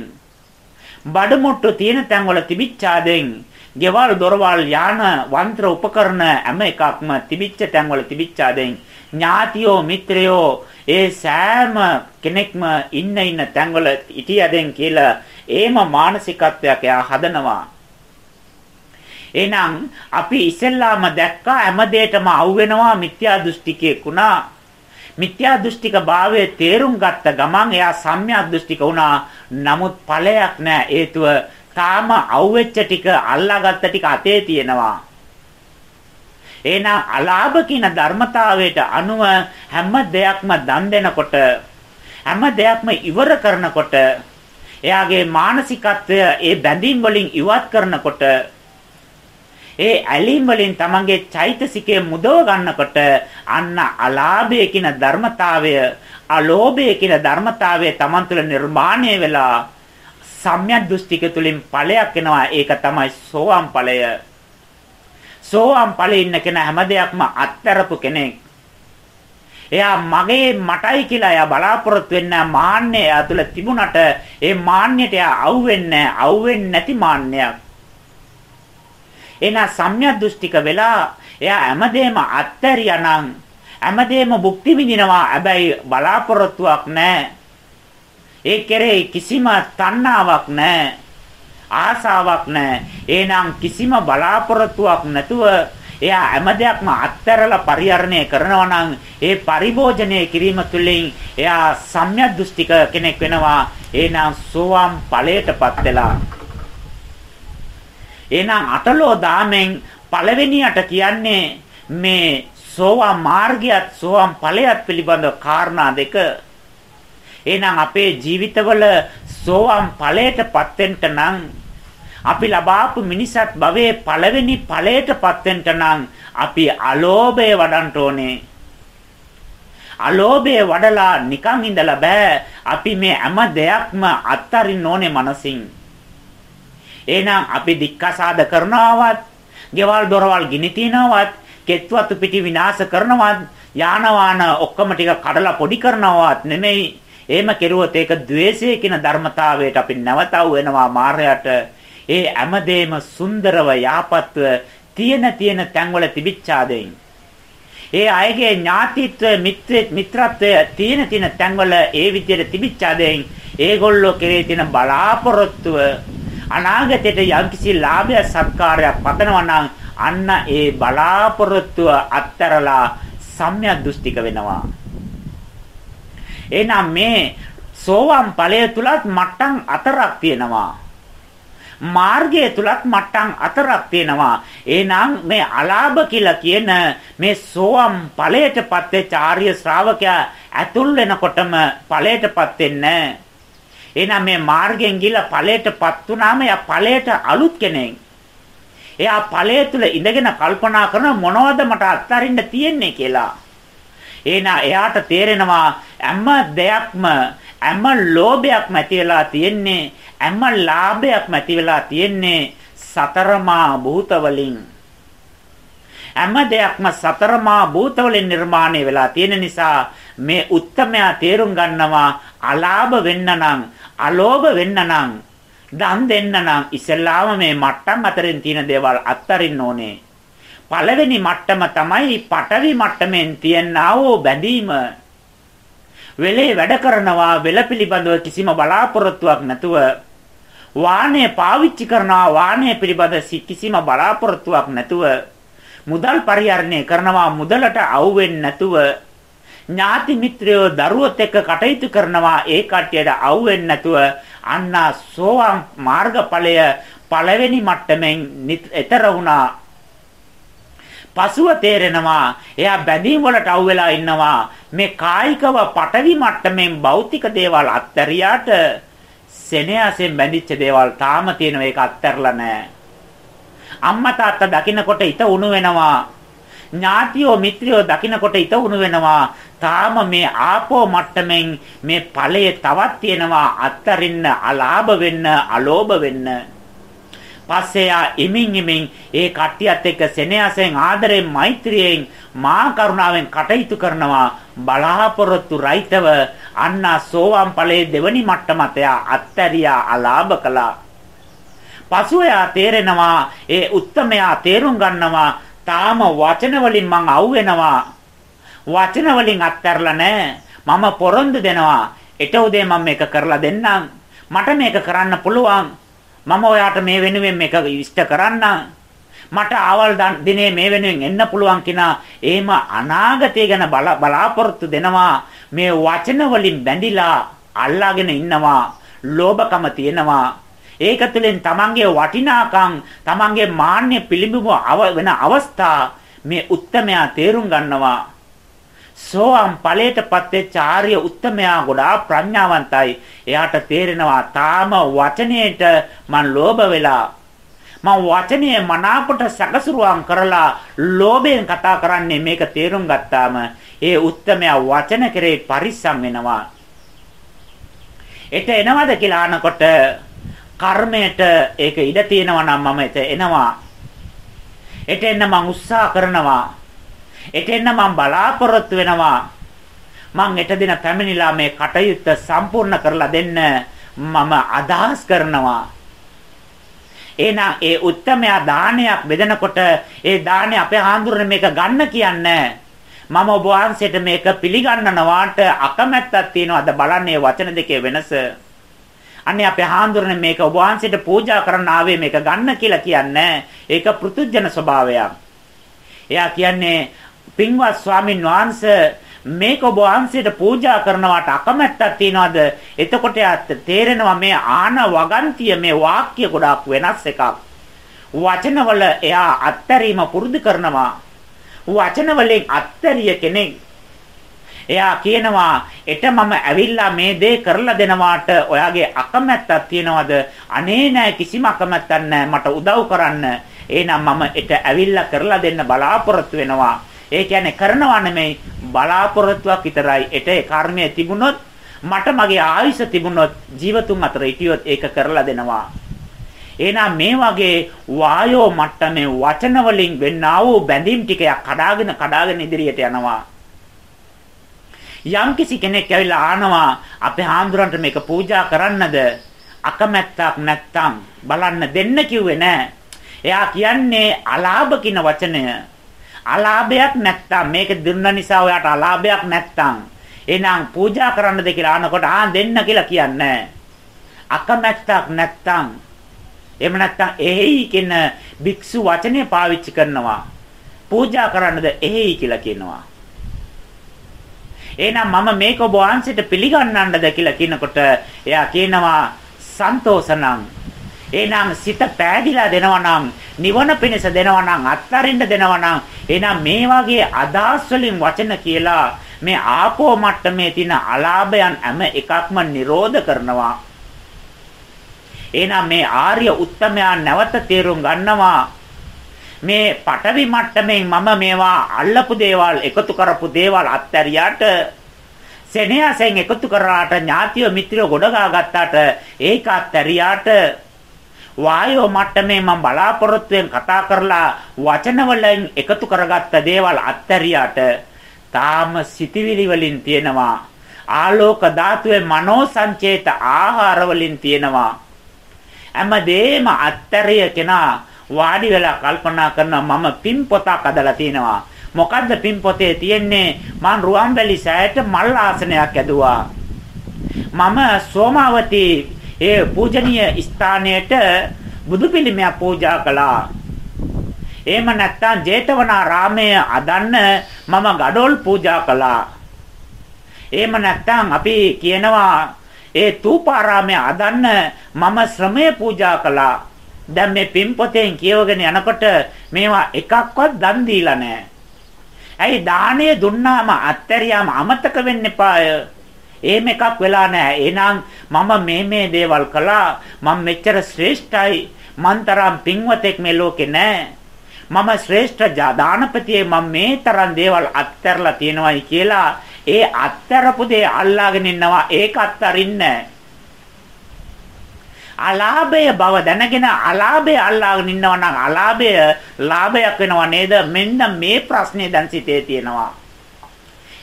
Speaker 1: බඩමුට්ටු තියෙන තැන්වල තිබිච්චාදෙන් ගෙවල් දොරවල් යාන වන්ත්‍ර උපකරණ හැම එකක්ම තිබිච්ච තැන්වල තිබිච්චාදෙන් ඥාතියෝ මිත්‍රයෝ ඒ සෑම කෙනෙක්ම ඉන්න ඉන්න තැන්වල ඉටියදෙන් කියලා ඒම මානසිකත්වයක් එයා හදනවා එහෙනම් අපි ඉස්සෙල්ලාම දැක්කා හැම දෙයකම අවු වෙනවා මිත්‍යා දෘෂ්ටිකයෙක් වුණා. මිත්‍යා දෘෂ්ටික භාවයේ තේරුම් ගත්ත ගමන් එයා සම්‍යක් දෘෂ්ටික වුණා. නමුත් ඵලයක් නැහැ. හේතුව තාම අවුෙච්ච ටික අල්ලාගත්ත ටික අතේ තියෙනවා. එහෙනම් අලාභ කියන ධර්මතාවයට අනුව හැම දෙයක්ම දන් දෙනකොට හැම දෙයක්ම ඉවර කරනකොට එයාගේ මානසිකත්වය ඒ බැඳීම් වලින් ඉවත් කරනකොට ඒ ඇලීම් වලින් තමන්ගේ චෛතසිකය මුදව ගන්නකොට අන්න අලාභය කියන ධර්මතාවය අලෝභය කියන ධර්මතාවය තමන් තුළ නිර්මාණය වෙලා සම්‍යක් දෘෂ්ටික තුලින් ඵලයක් එනවා. ඒක තමයි සෝවාන් ඵලය. සෝවාන් ඵලෙ ඉන්න කෙනා හැම දෙයක්ම අත්තරපු කෙනෙක්. එයා මගේ මටයි කියලා එයා බලාපොරොත්තු වෙන්නේ මාන්නේ එයා තුළ තිබුණට ඒ මාන්නයට එයා අවුෙන්නේ අවුෙන්නේ නැති මාන්නයක් එහෙනම් සම්‍යක් දෘෂ්ටික වෙලා එයා හැමදේම අත්හැරියා නම් හැමදේම භුක්ති විඳිනවා. හැබැයි බලාපොරොත්තුවක් නැහැ. ඒ කෙරේ කිසිම තණ්හාවක් නැහැ. ආසාවක් නැහැ. එහෙනම් කිසිම බලාපොරොත්තුවක් නැතුව එයා හැම දෙයක්ම අත්හැරලා පරිහරණය කරනවා නම් ඒ පරිභෝජනය කිරීම තුළින් එයා සම්‍යක් දෘෂ්ටික කෙනෙක් වෙනවා. එහෙනම් සෝවාන් ඵලයටපත් වෙලා එහෙනම් අටලෝ දාමෙන් පළවෙනියට කියන්නේ මේ සෝවාන් මාර්ගයත් සෝවාන් ඵලයත් පිළිබඳ කාරණා දෙක. එහෙනම් අපේ ජීවිතවල සෝවාන් ඵලයටපත් වෙන්න නම් අපි ලබාපු මිනිසත් භවයේ පළවෙනි ඵලයටපත් වෙන්න නම් අපි අලෝභය වඩන්න ඕනේ. අලෝභය වඩලා නිකන් ඉඳලා බෑ. අපි මේ හැම දෙයක්ම අත්තරින්න ඕනේ මනසින්. එහෙනම් අපි දික්කසාද කරනවවත්, ගෙවල් දොරවල් ගිනි තිනවවත්, කෙත්වතු පිටි විනාශ කරනවත්, යාන වාහන ඔක්කොම ටික කඩලා පොඩි කරනවත් නෙමෙයි. එහෙම කෙරුවොත් ඒක द्वේෂය කියන ධර්මතාවයට අපි නැවතව වෙනවා මායයට. ඒ හැමදේම සුන්දරව යාපත්ව තියෙන තියෙන තැන්වල තිබිච්චාදෙන්. ඒ අයගේ ඥාතිත්වය මිත්‍රත්වය තියෙන තියෙන තැන්වල ඒ විදිහට තිබිච්චාදෙන් ඒගොල්ලෝ කෙරේ තියෙන බලාපොරොත්තුව අනාගතයට යම්කිසි ලාභය සත්කාරයක් පතනවා නම් අන්න ඒ බලාපොරොත්තුව අත්තරලා සම්‍යක් දෘෂ්ටික වෙනවා. එහෙනම් මේ සෝවාන් ඵලය තුලත් මට්ටම් හතරක් තියෙනවා. මාර්ගය තුලත් මට්ටම් හතරක් තියෙනවා. එහෙනම් මේ අලාභ කියලා කියන මේ සෝවම් ඵලයටපත් වෙච්ච ආර්ය ශ්‍රාවකයා ඇතුල් වෙනකොටම ඵලයටපත් වෙන්නේ එහෙනම් මේ මාර්ගයෙන් ගිහිල්ලා ඵලයටපත් වුනාම එයා ඵලයට අලුත් කෙනෙක්. එයා ඵලය තුල ඉඳගෙන කල්පනා කරන මොනවද මට අත්හරින්න තියෙන්නේ කියලා. එහෙනම් එයාට තේරෙනවා හැම දෙයක්ම හැම ලෝභයක්ම ඇති වෙලා තියෙන්නේ හැම ලාභයක්ම ඇති වෙලා තියෙන්නේ සතරමා භූත වලින්. හැම දෙයක්ම සතරමා භූත වලින් නිර්මාණය වෙලා තියෙන නිසා මේ උත්තමයා තේරුම් ගන්නවා අලාභ වෙන්න නම් අලෝභ වෙන්න නම් දන් දෙන්න නම් ඉස්සෙල්ලාම මේ මට්ටම් අතරින් තියෙන දේවල් අත්තරින්න ඕනේ. පළවෙනි මට්ටම තමයි පටවි මට්ටමෙන් තියෙනා වූ බැඳීම. වෙලේ වැඩ කරනවා වෙල පිළිබඳව කිසිම බලාපොරොත්තුවක් නැතුව වාහනය පාවිච්චි කරනවා වාහනය පිළිබඳ කිසිම බලාපොරොත්තුවක් නැතුව මුදල් පරිහරණය කරනවා මුදලට අවු නැතුව ඥාති මිත්‍රයෝ දරුවොත් එක්ක කටයුතු කරනවා ඒ කට්ටියට අවු නැතුව අන්න සෝවාන් මාර්ගඵලය පළවෙනි මට්ටමින් ඈතර වුණා. පසුව තේරෙනවා එයා බැඳීම් වලට අවු වෙලා ඉන්නවා. මේ කායිකව පටවි මට්ටමින් භෞතික දේවල් අත්තරියාට සෙනෙහසෙන් බැඳිච්ච දේවල් තාම තියෙනවා. ඒක අත්තරලා නැහැ. අම්මා තාත්තා දකින්නකොට හිත උණු වෙනවා. ඥාතියෝ මිත්‍රයෝ දකින්නකොට හිත උණු වෙනවා. තාම මේ ආපෝ මට්ටමින් මේ ඵලයේ තවත් තියෙනවා. අත්තරින්න අලාභ වෙන්න අලෝභ වෙන්න. පස්සේ යා ඉමින් ඉමින් ඒ කට්ටියත් එක්ක සෙනෙහසෙන් ආදරෙන් මෛත්‍රියෙන් මා කරුණාවෙන් කටයුතු කරනවා. බලාපොරොත්තු රහිතව අන්න සෝවාන් ඵලයේ දෙවනි මට්ටමත යා අත්තරියා අලාභ කළා. පසුව යා තේරෙනවා ඒ උත්තමයා තේරුම් ගන්නවා. තාම වචන වලින් මං අවු වෙනවා වචන වලින් අත්තරලා නැහැ. මම පොරොන්දු දෙනවා. ඊට උදේ මම මේක කරලා දෙන්නම්. මට මේක කරන්න පුළුවන්. මම ඔයාට මේ වෙනුවෙන් මේක ඉෂ්ට කරන්නම්. මට ආවල් දිනේ මේ වෙනුවෙන් එන්න පුළුවන් කිනා එහෙම අනාගතය ගැන බලාපොරොත්තු දෙනවා. මේ වචන වලින් බැඳිලා අල්ලාගෙන ඉන්නවා. ලෝභකම තියෙනවා. ඒක තුළින් තමන්ගේ වටිනාකම් තමන්ගේ මාන්නය පිළිඹු වෙන අවස්ථා මේ උත්තමයා තේරුම් ගන්නවා සෝවාන් ඵලයටපත් වෙච්ච ආර්ය උත්තමයා ගොඩාක් ප්‍රඥාවන්තයි. එයාට තේරෙනවා තාම වචනයේට මං ලෝභ වෙලා මම වචනයේ මනාකොට සැකසුරුවම් කරලා ලෝභයෙන් කතා කරන්නේ මේක තේරුම් ගත්තාම ඒ උත්තමයා වචන කෙරේ පරිස්සම් වෙනවා. එත එනවද කියලා අහනකොට කර්මයට ඒක ඉඩ තියෙනවා නම් මම එත එනවා. එත එන්න මං උත්සාහ කරනවා. එතෙන්න මම බලාපොරොත්තු වෙනවා. මං එට දින පැමිණිලා මේ කටයුත්ත සම්පූර්ණ කරලා දෙන්න මම අදහස් කරනවා. එහෙනම් ඒ උත්තමයා දානයක් බෙදනකොට ඒ දාණය අපේ හාමුදුරනේ මේක ගන්න කියන්නේ. මම ඔබ වහන්සේට මේක පිළිගන්නනවාට අකමැත්තක් තියෙනවද? බලන්නේ වචන දෙකේ වෙනස. අනේ අපේ හාමුදුරනේ මේක ඔබ වහන්සේට පූජා කරන්න ආවේ මේක ගන්න කියලා කියන්නේ. ඒක පෘතුජන ස්වභාවයක්. එයා කියන්නේ පින්වත් ස්වාමින් වහන්සේ මේක ඔබ වහන්සේට පූජා කරනවට අකමැත්තක් තියනවාද? එතකොට තේරෙනවා මේ ආන වගන්තිය මේ වාක්‍ය ගොඩාක් වෙනස් එකක්. වචනවල එයා අත්තරීම පුරුදු කරනවා. වචන වලින් අත්තරිය කෙනෙක් එයා කියනවා එට මම ඇවිල්ලා මේ දේ කරලා දෙනවාට ඔයාගේ අකමැත්තක් තියනවද අනේ නෑ කිසිම අකමැත්තක් නෑ මට උදව් කරන්න එහෙනම් මම එට ඇවිල්ලා කරලා දෙන්න බලාපොරොත්තු වෙනවා ඒ කියන්නේ කරනවා නෙමෙයි බලාපොරොත්තුවක් විතරයි. ඒට කර්මය තිබුණොත් මට මගේ ආයුෂ තිබුණොත් ජීවතුන් අතර හිටියොත් ඒක කරලා දෙනවා. එහෙනම් මේ වගේ වායෝ මට්ටමේ වචන වලින් වෙන්නා වූ බැඳීම් ටිකයක් කඩාගෙන කඩාගෙන ඉදිරියට යනවා. යම්කිසි කෙනෙක් ඇවිල්ලා ආනවා අපේ හාමුදුරන්ට මේක පූජා කරන්නද අකමැත්තක් නැත්තම් බලන්න දෙන්න කිව්වේ නෑ. එයා කියන්නේ අලාභ කින වචනය. අලාභයක් නැත්තම් මේක දුන්න නිසා ඔයාට අලාභයක් නැත්තම් එහෙනම් පූජා කරන්නද කියලා අහනකොට ආ දෙන්න කියලා කියන්නේ. අකමැත්තක් නැත්තම් එහෙම නැත්තම් එහෙයි කියන භික්ෂු වචනේ පාවිච්චි කරනවා. පූජා කරන්නද එහෙයි කියලා කියනවා. එහෙනම් මම මේක ඔබ වහන්සේට පිළිගන්නන්නද කියලා කියනකොට එයා කියනවා සන්තෝසනම් එහෙනම් සිත පෑදිලා දෙනවා නම් නිවන පිණිස දෙනවා නම් අත්තරින්න දෙනවා නම් එහෙනම් මේ වගේ අදහස් වලින් වචන කියලා මේ ආපෝ මට්ටමේ තියෙන අලාභයන් හැම එකක්ම නිරෝධ කරනවා. එහෙනම් මේ ආර්ය උත්තමයා නැවත තේරුම් ගන්නවා මේ පටවි මට්ටමින් මම මේවා අල්ලපු දේවල් එකතු කරපු දේවල් අත්හැරියාට සෙනෙහසෙන් එකතු කරාට ඥාතිය මිත්‍රය ගොඩගා ගත්තාට ඒක අත්හැරියාට වායෝ මට්ටමේ මම බලාපොරොත්තුෙන් කතා කරලා වචන වලින් එකතු කරගත්ත දේවල් අත්හැරියාට තාම සිටිවිලි වලින් තියෙනවා. ආලෝක ධාතුවේ මනෝ සංචේත ආහාර වලින් තියෙනවා. හැමදේම අත්තරිය කෙනා වාඩි වෙලා කල්පනා කරනවා මම පින් පොතක් අදලා තිනවා මොකද්ද පින් පොතේ තියෙන්නේ? මං රුවන්වැලි සෑයට මල් ආසනයක් ඇදුවා. මම සෝමාවතී ඒ පූජනීය ස්ථානයට බුදු පිළිමයක් පූජා කළා. එහෙම නැත්නම් ජේතවනාරාමය අදන්න මම ගඩොල් පූජා කළා. එහෙම නැත්නම් අපි කියනවා ඒ තූපාරාමය අදන්න මම ශ්‍රමය පූජා කළා. දැන් මේ පින්පොතෙන් කියවගෙන යනකොට මේවා එකක්වත් දන් දීලා නැහැ. ඇයි දාණය දුන්නාම අත්හැරියාම අමතක වෙන්න එපාය. එහෙම එකක් වෙලා නැහැ. එහෙනම් මම මේ මේ දේවල් කළා. මම මෙච්චර ශ්‍රේෂ්ඨයි. මන් තරම් පින්වතෙක් මේ ලෝකේ නැහැ. මම ශ්‍රේෂ්ඨ දානපතියේ මම මේ තරම් දේවල් අත්හැරලා තියෙනවායි කියලා ඒ අත්හැරපු දේ අල්ලාගෙන ඉන්නවා. ඒක අත්හරින්නේ අලාභය බව දැනගෙන අලාභය අල්ලාගෙන ඉන්නවා නම් අලාභය ලාභයක් වෙනව නේද? මෙන්න මේ ප්‍රශ්නේ දැන් සිතේ තියෙනවා.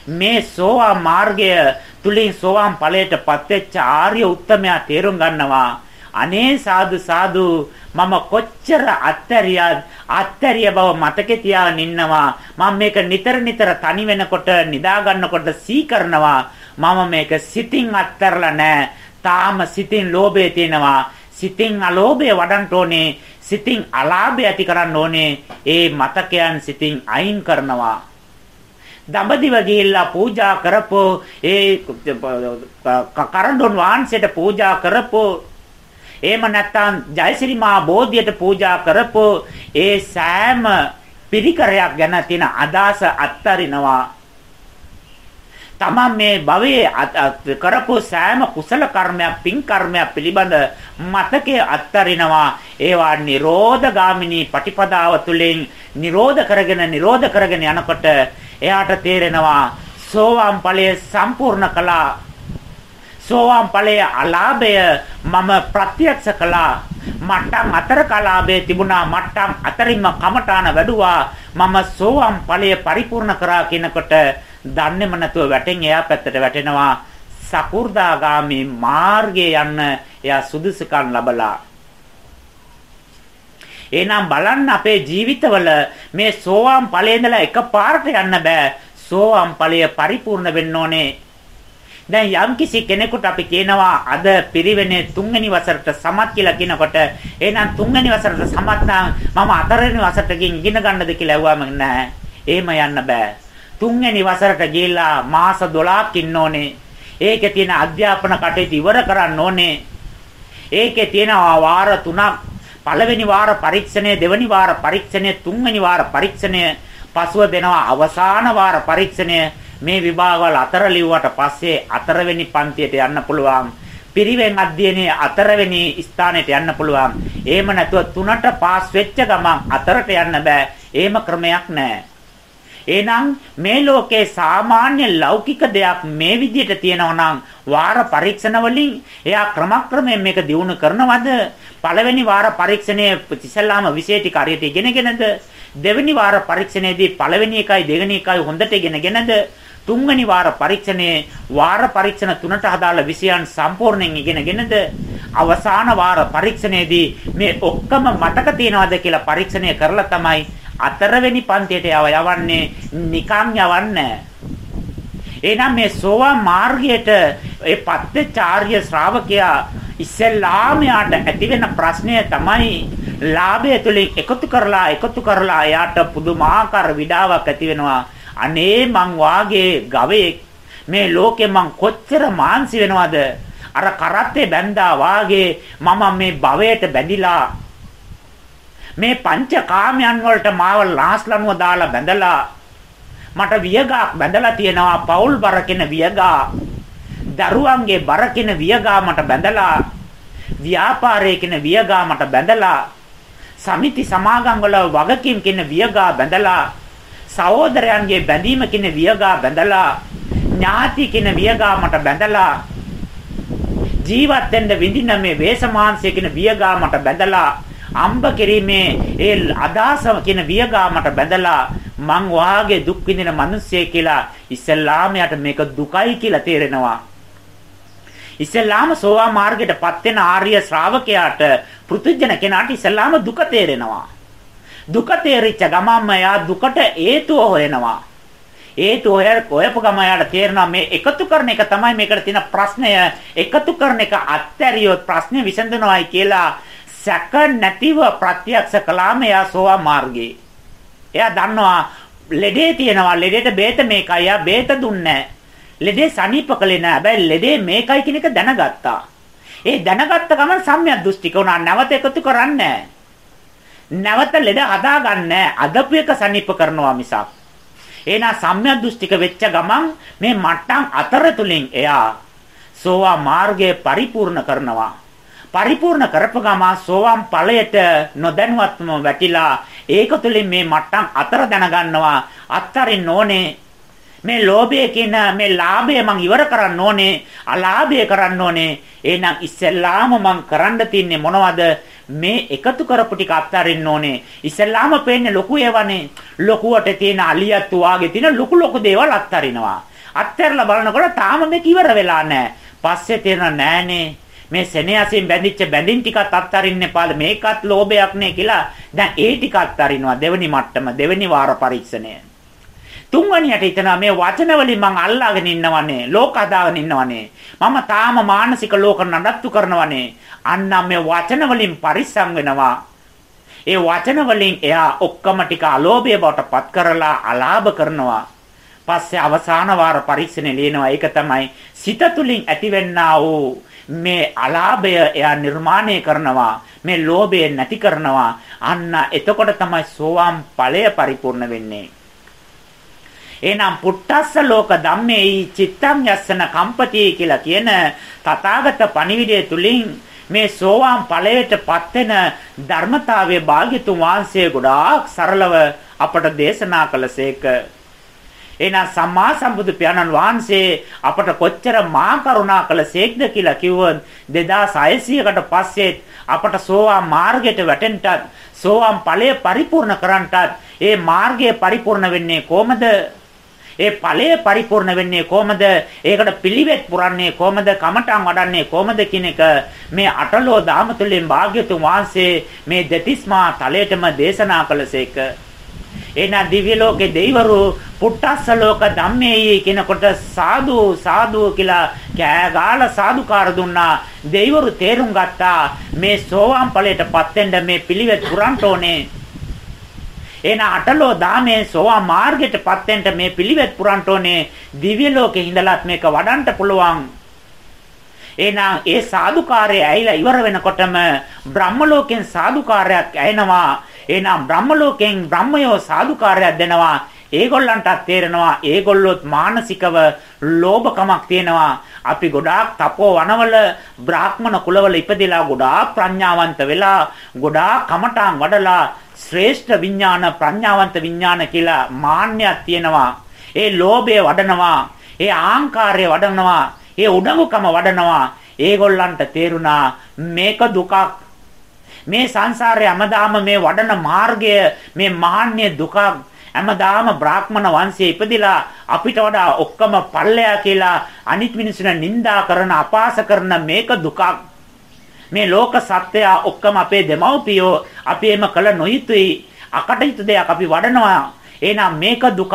Speaker 1: මේ සෝවා මාර්ගය තුලින් සෝවාන් ඵලයටපත් වෙච්ච ආර්ය උත්තමයා තේරුම් ගන්නවා. අනේ සාදු සාදු මම කොච්චර අත්තරියත් අත්තරිය බව මතකේ තියාගෙන ඉන්නවා. මම මේක නිතර නිතර තනි වෙනකොට නිදා ගන්නකොට සී කරනවා. මම මේක සිතින් අත්තරලා නැහැ තාම සිතින් ලෝභය තියෙනවා. සිතින් අලෝභය වඩන්න ඕනේ. සිතින් අලාභය ඇති කරන්න ඕනේ. ඒ මතකයන් සිතින් අයින් කරනවා. දඹදිව ගිහිල්ලා පූජා කරපෝ. ඒ කරඬුන් වහන්සේට පූජා කරපෝ. එහෙම නැත්නම් ජයසිරි මා බෝධියට පූජා කරපෝ. ඒ සෑම පිරිකරයක් ගැන තියෙන අදාස අත්තරිනවා. තමන් මේ භවයේ කරපු සෑම කුසල කර්මයක් පින් කර්මයක් පිළිබඳ මතකයේ අත්තරිනවා. ඒවා නිරෝධගාමිනී පටිපදාව තුළින් නිරෝධ කරගෙන නිරෝධ කරගෙන යනකොට එයාට තේරෙනවා සෝවාන් ඵලය සම්පූර්ණ කළා. සෝවාන් ඵලයේ අලාභය මම ප්‍රත්‍යක්ෂ කළා. මට්ටම් අතර කලාභය තිබුණා මට්ටම් අතරින්ම කමඨාන වැඩුවා මම සෝවාන් ඵලය පරිපූර්ණ කරා කියනකොට දන්නේම නැතුව වැටෙන් එයා පැත්තට වැටෙනවා සකු르දාගාමි මාර්ගයේ යන්න එයා සුදුසුකම් ලබලා එහෙනම් බලන්න අපේ ජීවිතවල මේ සෝවාන් ඵලයේ ඉඳලා එකපාරට යන්න බෑ. සෝවාන් ඵලය පරිපූර්ණ වෙන්න ඕනේ. දැන් යම්කිසි කෙනෙකුට අපි කියනවා අද පිරිවෙනේ තුන්වෙනි වසරට සමත් කියලා කියනකොට එහෙනම් තුන්වෙනි වසරට සමත් නම් මම හතරවෙනි වසරට ගිහින් ඉගෙන ගන්නද කියලා ඇහුවාම නෑ. එහෙම යන්න බෑ. තුන්වෙනි වසරට ගිහිල්ලා මාස 12ක් ඉන්න ඕනේ. ඒකේ තියෙන අධ්‍යාපන කටයුතු ඉවර කරන්න ඕනේ. ඒකේ තියෙන වාර 3ක් පළවෙනි වාර පරීක්ෂණය දෙවෙනි වාර පරීක්ෂණය තුන්වෙනි වාර පරීක්ෂණය පසුව දෙනවා. අවසාන වාර පරීක්ෂණය මේ විභාගවල අතර ලිව්වට පස්සේ අතරවෙනි පන්තියට යන්න පුළුවන්. පිරිවෙන් අධ්‍යයනයේ අතරවෙනි ස්ථානයට යන්න පුළුවන්. එහෙම නැතුව තුනට පාස් වෙච්ච ගමන් අතරට යන්න බෑ. එහෙම ක්‍රමයක් නැහැ එහෙනම් මේ ලෝකේ සාමාන්‍ය ලෞකික දෙයක් මේ විදිහට තියෙනවා නම් වාර පරීක්ෂණ වලින් එයා ක්‍රමක්‍රමයෙන් මේක දිනු කරනවද? පළවෙනි වාර පරීක්ෂණයේ ඉස්සල්ලාම විෂය ටික හරියට ඉගෙනගෙනද දෙවෙනි වාර පරීක්ෂණයේදී පළවෙනි එකයි දෙවෙනි එකයි හොඳට ඉගෙනගෙනද තුන්වෙනි වාර පරීක්ෂණයේ වාර පරීක්ෂණ තුනට හදාළ විෂයන් සම්පූර්ණයෙන් ඉගෙනගෙනද අවසාන වාර පරීක්ෂණයේදී මේ ඔක්කොම මතක තියනවාද කියලා පරීක්ෂණය කරලා තමයි හතරවෙනි පන්තියට යවන්නේ නිකන් යවන්නේ. එහෙනම් මේ සෝවාන් මාර්ගයට ඒ පත්‍ත්‍චාර්ය ශ්‍රාවකයා ඉස්සෙල්ලාම යාට ඇතිවෙන ප්‍රශ්නය තමයි ලාභය තුලින් එකතු කරලා එකතු කරලා එයාට පුදුමාකාර විඩාවක් ඇති වෙනවා අනේ මං වාගේ ගවයෙක් මේ ලෝකේ මං කොච්චර මාන්සි වෙනවද? අර කරත්තේ බැඳා වාගේ මම මේ භවයට බැඳිලා මේ පංචකාමයන් වලට මාව ලාස්ලනුව දාලා බැඳලා මට වියගාක් බැඳලා තියෙනවා. පෞල් බරකින වියගා. දරුවන්ගේ බරකින වියගා මට බැඳලා. ව්‍යාපාරයේ කින වියගා මට බැඳලා. සමිති සමාගම් වල වගකීම් කියන වියගා බැඳලා. සහෝදරයන්ගේ බැඳීම කියන වියගා බැඳලා. ඥාති කියන වියගා මට බැඳලා. ජීවත් වෙන්න විඳින මේ වේසමාංශය කියන වියගා මට බැඳලා. අම්බ කිරීමේ ඒ අදාස කියන වියගා මට බැඳලා මං වාගේ දුක් විඳින මිනිස්සෙ කියලා ඉස්ලාමයට මේක දුකයි කියලා තේරෙනවා ඉස්ලාම සෝවා මාර්ගයටපත් වෙන ආර්ය ශ්‍රාවකයාට පෘතුජන කෙනාට ඉස්ලාම දුක තේරෙනවා. දුක තේරිච්ච ගමන්ම එයා දුකට හේතුව හොයනවා. හේතු හොය හොයපු ගම යාට තේරෙනවා මේ එකතු කරන එක තමයි මේකට තියෙන ප්‍රශ්නය. එකතු කරන එක අත්හැරියොත් ප්‍රශ්නේ විසඳනවායි කියලා සැක නැතිව ප්‍රත්‍යක්ෂ කළාම එයා සෝවා මාර්ගේ. එයා දන්නවා ලෙඩේ තියෙනවා ලෙඩේට බේත මේකයි. එයා බේත දුන්නේ ලෙඩේ සනීප කළේ නෑ. හැබැයි ලෙඩේ මේකයි කියන එක දැනගත්තා. ඒ දැනගත්ත ගමන් සම්‍යක් දෘෂ්ටික උනා නැවත එකතු කරන්නේ නැවත ලෙඩ හදාගන්නේ අදපු එක සනීප කරනවා මිසක්. එහෙනම් සම්‍යක් දෘෂ්ටික වෙච්ච ගමන් මේ මට්ටම් අතර තුලින් එයා සෝවා මාර්ගය පරිපූර්ණ කරනවා. පරිපූර්ණ කරපු ගමන් සෝවාන් ඵලයට නොදැනුවත්වම වැටිලා ඒක තුලින් මේ මට්ටම් අතර දැනගන්නවා. අත්තරින් ඕනේ. මේ ලෝභය කියන මේ ලාභය මං ඉවර කරන්න ඕනේ. අලාභය කරන්න ඕනේ. එහෙනම් ඉස්සෙල්ලාම මං කරන්න තියන්නේ මොනවද? මේ එකතු කරපු ටික අත්හරින්න ඕනේ. ඉස්සෙල්ලාම පේන්නේ ලොකු ඒවානේ. ලොකුවට තියෙන අලියත් වාගේ තියෙන ලොකු ලොකු දේවල් අත්හරිනවා අත්හැරලා බලනකොට තාම මේක ඉවර වෙලා නැහැ. පස්සේ තේරෙන නෑනේ. මේ සෙනෙහසින් බැඳිච්ච බැඳින් ටිකත් අත්හරින්න පාද මේකත් ලෝභයක් නේ කියලා දැන් ඒ ටික අත්හරිනවා දෙවෙනි මට්ටම දෙවෙනි වාර පරීක්ෂණය. තුන්වැනියට හිතනවා මේ වචන වලින් මං අල්ලාගෙන ඉන්නවනේ ලෝක හදාගෙන ඉන්නවනේ මම තාම මානසික ලෝක නඩත්තු කරනවනේ අන්නම් මේ වචන වලින් පරිස්සම් වෙනවා. ඒ වචන වලින් එයා ඔක්කොම ටික අලෝභය බවට පත් කරලා අලාභ කරනවා. පස්සේ අවසාන වාර පරීක්ෂණේ ලියනවා. ඒක තමයි සිත තුලින් ඇතිවෙන්නා වූ මේ අලාභය එයා නිර්මාණය කරනවා මේ ලෝභය නැති කරනවා. අන්න එතකොට තමයි සෝවාන් ඵලය පරිපූර්ණ වෙන්නේ. එහෙනම් පුට්ටස්ස ලෝක ධම්මේයි චිත්තං යස්සන කම්පති කියලා කියන තථාගත පණිවිඩය තුලින් මේ සෝවාන් ඵලයටපත් වෙන ධර්මතාවයේ භාග්‍යතුන් වහන්සේ ගොඩාක් සරලව අපට දේශනා කළසේක. එහෙනම් සම්මා සම්බුදු පියාණන් වහන්සේ අපට කොච්චර මා කරුණා කළසේක්ද කියලා කිව්වොත් 2600කට පස්සේ අපට සෝවාන් මාර්ගයට වැටෙන්නටත් සෝවාන් ඵලය පරිපූර්ණ කරන්නටත් ඒ මාර්ගය පරිපූර්ණ වෙන්නේ කොහමද? ඒ ඵලය පරිපූර්ණ වෙන්නේ කොහමද? ඒකට පිළිවෙත් පුරන්නේ කොහමද? කමඨං වඩන්නේ කොහමද කියන එක මේ අටලෝ දාම තුලින් භාග්‍යතුන් වහන්සේ මේ දෙතිස්මා තලයටම දේශනා කළසේක. එනා දිව්‍ය ලෝකේ දෙවිවරු පුට්ටස්ස ලෝක ධම්මේයි කියනකොට සාදු සාදු කියලා කෑ ගාලා සාදුකාර දුන්නා. දෙවිවරු තේරුම් ගත්තා මේ සෝවාන් ඵලයටපත් වෙන්න මේ පිළිවෙත් පුරන්න ඕනේ. එන අටලෝ දාමේ සෝවා මාර්ගයටපත් වෙන්න මේ පිළිවෙත් පුරන්න ඕනේ. දිව්‍ය ලෝකේ ඉඳලත් මේක වඩන්න පුළුවන්. එහෙනම් ඒ සාදුකාරය ඇයිලා ඉවර වෙනකොටම බ්‍රහ්ම ලෝකෙන් සාදුකාරයක් ඇහෙනවා. එහෙනම් බ්‍රහ්ම ලෝකෙන් බ්‍රහ්මයෝ සාදුකාරයක් දෙනවා ඒගොල්ලන්ටත් තේරෙනවා ඒගොල්ලොත් මානසිකව ලෝභකමක් තියෙනවා අපි ගොඩාක් තපෝ වනවල බ්‍රාහ්මණ කුලවල ඉපදෙලා ගොඩාක් ප්‍රඥාවන්ත වෙලා ගොඩාක් කමඨාන් වඩලා ශ්‍රේෂ්ඨ විඥාන ප්‍රඥාවන්ත විඥාන කියලා මාන්නයක් තියෙනවා. ඒ ලෝභය වඩනවා. ඒ ආංකාරය වඩනවා. ඒ උඩඟුකම වඩනවා. ඒගොල්ලන්ට තේරුණා මේක දුකක්. මේ සංසාරයේ හැමදාම මේ වඩන මාර්ගය මේ මාන්නේ දුකක්. හැමදාම බ්‍රාහ්මණ වංශයේ ඉපදිලා අපිට වඩා ඔක්කොම පල්ලෙයා කියලා අනිත් මිනිසුන් නිඳා කරන අපාස කරන මේක දුකක්. මේ ලෝක සත්‍යය ඔක්කොම අපේ දෙමව්පියෝ අපි එම කළ නොයුතුයි අකටයුතු දෙයක් අපි වඩනවා එහෙනම් මේක දුකක්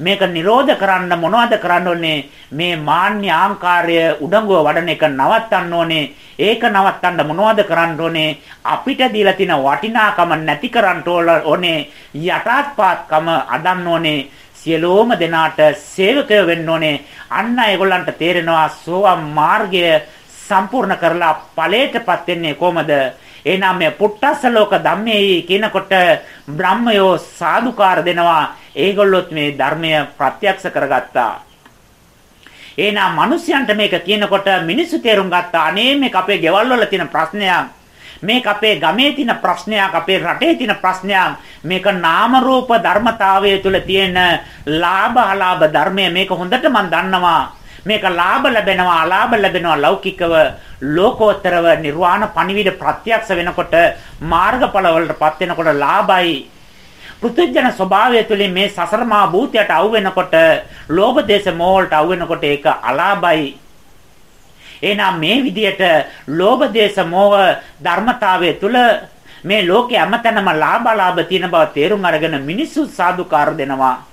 Speaker 1: මේක නිරෝධ කරන්න මොනවද කරන්න ඕනේ මේ මාන්‍ය ආංකාරය උඩඟුව වඩන එක නවත්තන්න ඕනේ. ඒක නවත්තන්න මොනවද කරන්න ඕනේ? අපිට දීලා තියෙන වටිනාකම නැති කරන්න ඕනේ යටාත්පාත්කම අදන්න ඕනේ. සියලෝම දෙනාට සේවකය වෙන්න ඕනේ. අන්න ඒගොල්ලන්ට තේරෙනවා සෝවාන් මාර්ගය සම්පූර්ණ කරලා ඵලයටපත් වෙන්නේ කොහමද? එහෙනම් මේ පුට්ටස්ස ලෝක ධම්මේ කියනකොට බ්‍රහ්මයෝ සාදුකාර දෙනවා. ඒගොල්ලොත් මේ ධර්මය ප්‍රත්‍යක්ෂ කරගත්තා. එහෙනම් මිනිස්යන්ට මේක කියනකොට මිනිස්සු තේරුම් ගත්තා. අනේ මේක අපේ ගෙවල් වල තියෙන ප්‍රශ්නයක්. මේක අපේ ගමේ තියෙන ප්‍රශ්නයක් අපේ රටේ තියෙන ප්‍රශ්නයක් මේක නාම රූප ධර්මතාවය තුළ තියෙන ලාභ අලාභ ධර්මය මේක හොඳට මම දන්නවා මේක ලාභ ලැබෙනවා අලාභ ලැබෙනවා ලෞකිකව ලෝකෝත්තරව නිර්වාණ පණිවිඩ ප්‍රත්‍යක්ෂ වෙනකොට මාර්ගඵල වලටපත් වෙනකොට ලාභයි. පෘථුජන ස්වභාවය තුළින් මේ සසර මා භූතයට අවු වෙනකොට ලෝභ දේශ මොහොල්ට අවු වෙනකොට ඒක අලාභයි. එහෙනම් මේ විදියට ලෝභ දේශ මොහ ධර්මතාවය තුළ මේ ලෝකේ හැමතැනම ලාභ ලාභ තියෙන බව තේරුම් අරගෙන මිනිස්සු සාදුකාර දෙනවා.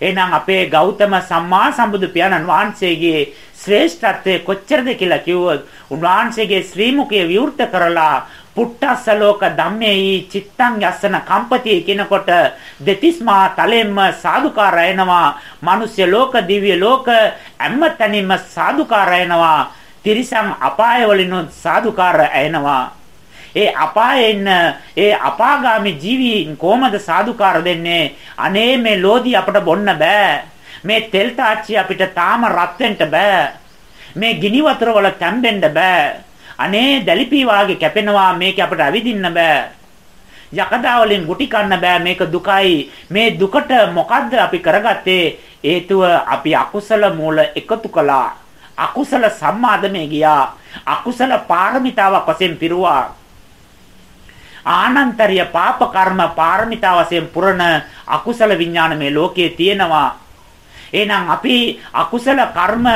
Speaker 1: එහෙනම් අපේ ගෞතම සම්මා සම්බුදු පියාණන් වහන්සේගේ ශ්‍රේෂ්ඨත්වය කොච්චරද කියලා කිව්වොත් උන්වහන්සේගේ ශ්‍රී මුඛය විවෘත කරලා පුට්ටස්ස ලෝක ධම්මේහි චිත්තං යස්සන කම්පති කියනකොට දෙතිස්මා තලෙම්ම සාදුකාර එනවා මිනිස්ය ලෝක දිව්‍ය ලෝක හැමතැනින්ම සාදුකාර එනවා තිරිසන් අපාය වලිනුත් සාදුකාර එනවා ඒ අපායේ ඉන්න ඒ අපාගාමී ජීවීන් කොහමද සාදුකාර දෙන්නේ? අනේ මේ ලෝදි අපට බොන්න බෑ. මේ තෙල් තාච්චි අපිට තාම රත් වෙන්න බෑ. මේ ගිනි වතුර වල තැම්බෙන්න බෑ. අනේ දැලිපි වාගේ කැපෙනවා මේක අපිට අවිදින්න බෑ. යකඩා වලින් ගුටි කන්න බෑ මේක දුකයි. මේ දුකට මොකද්ද අපි කරගත්තේ? හේතුව අපි අකුසල මූල එකතු කළා. අකුසල සම්මාදමේ ගියා. අකුසල පාරමිතාවක් වශයෙන් පිරුවා. ආනන්තරිය පාප කර්ම පාරමිතා වශයෙන් පුරන අකුසල විඥාන මේ ලෝකයේ තියෙනවා. එහෙනම් අපි අකුසල කර්ම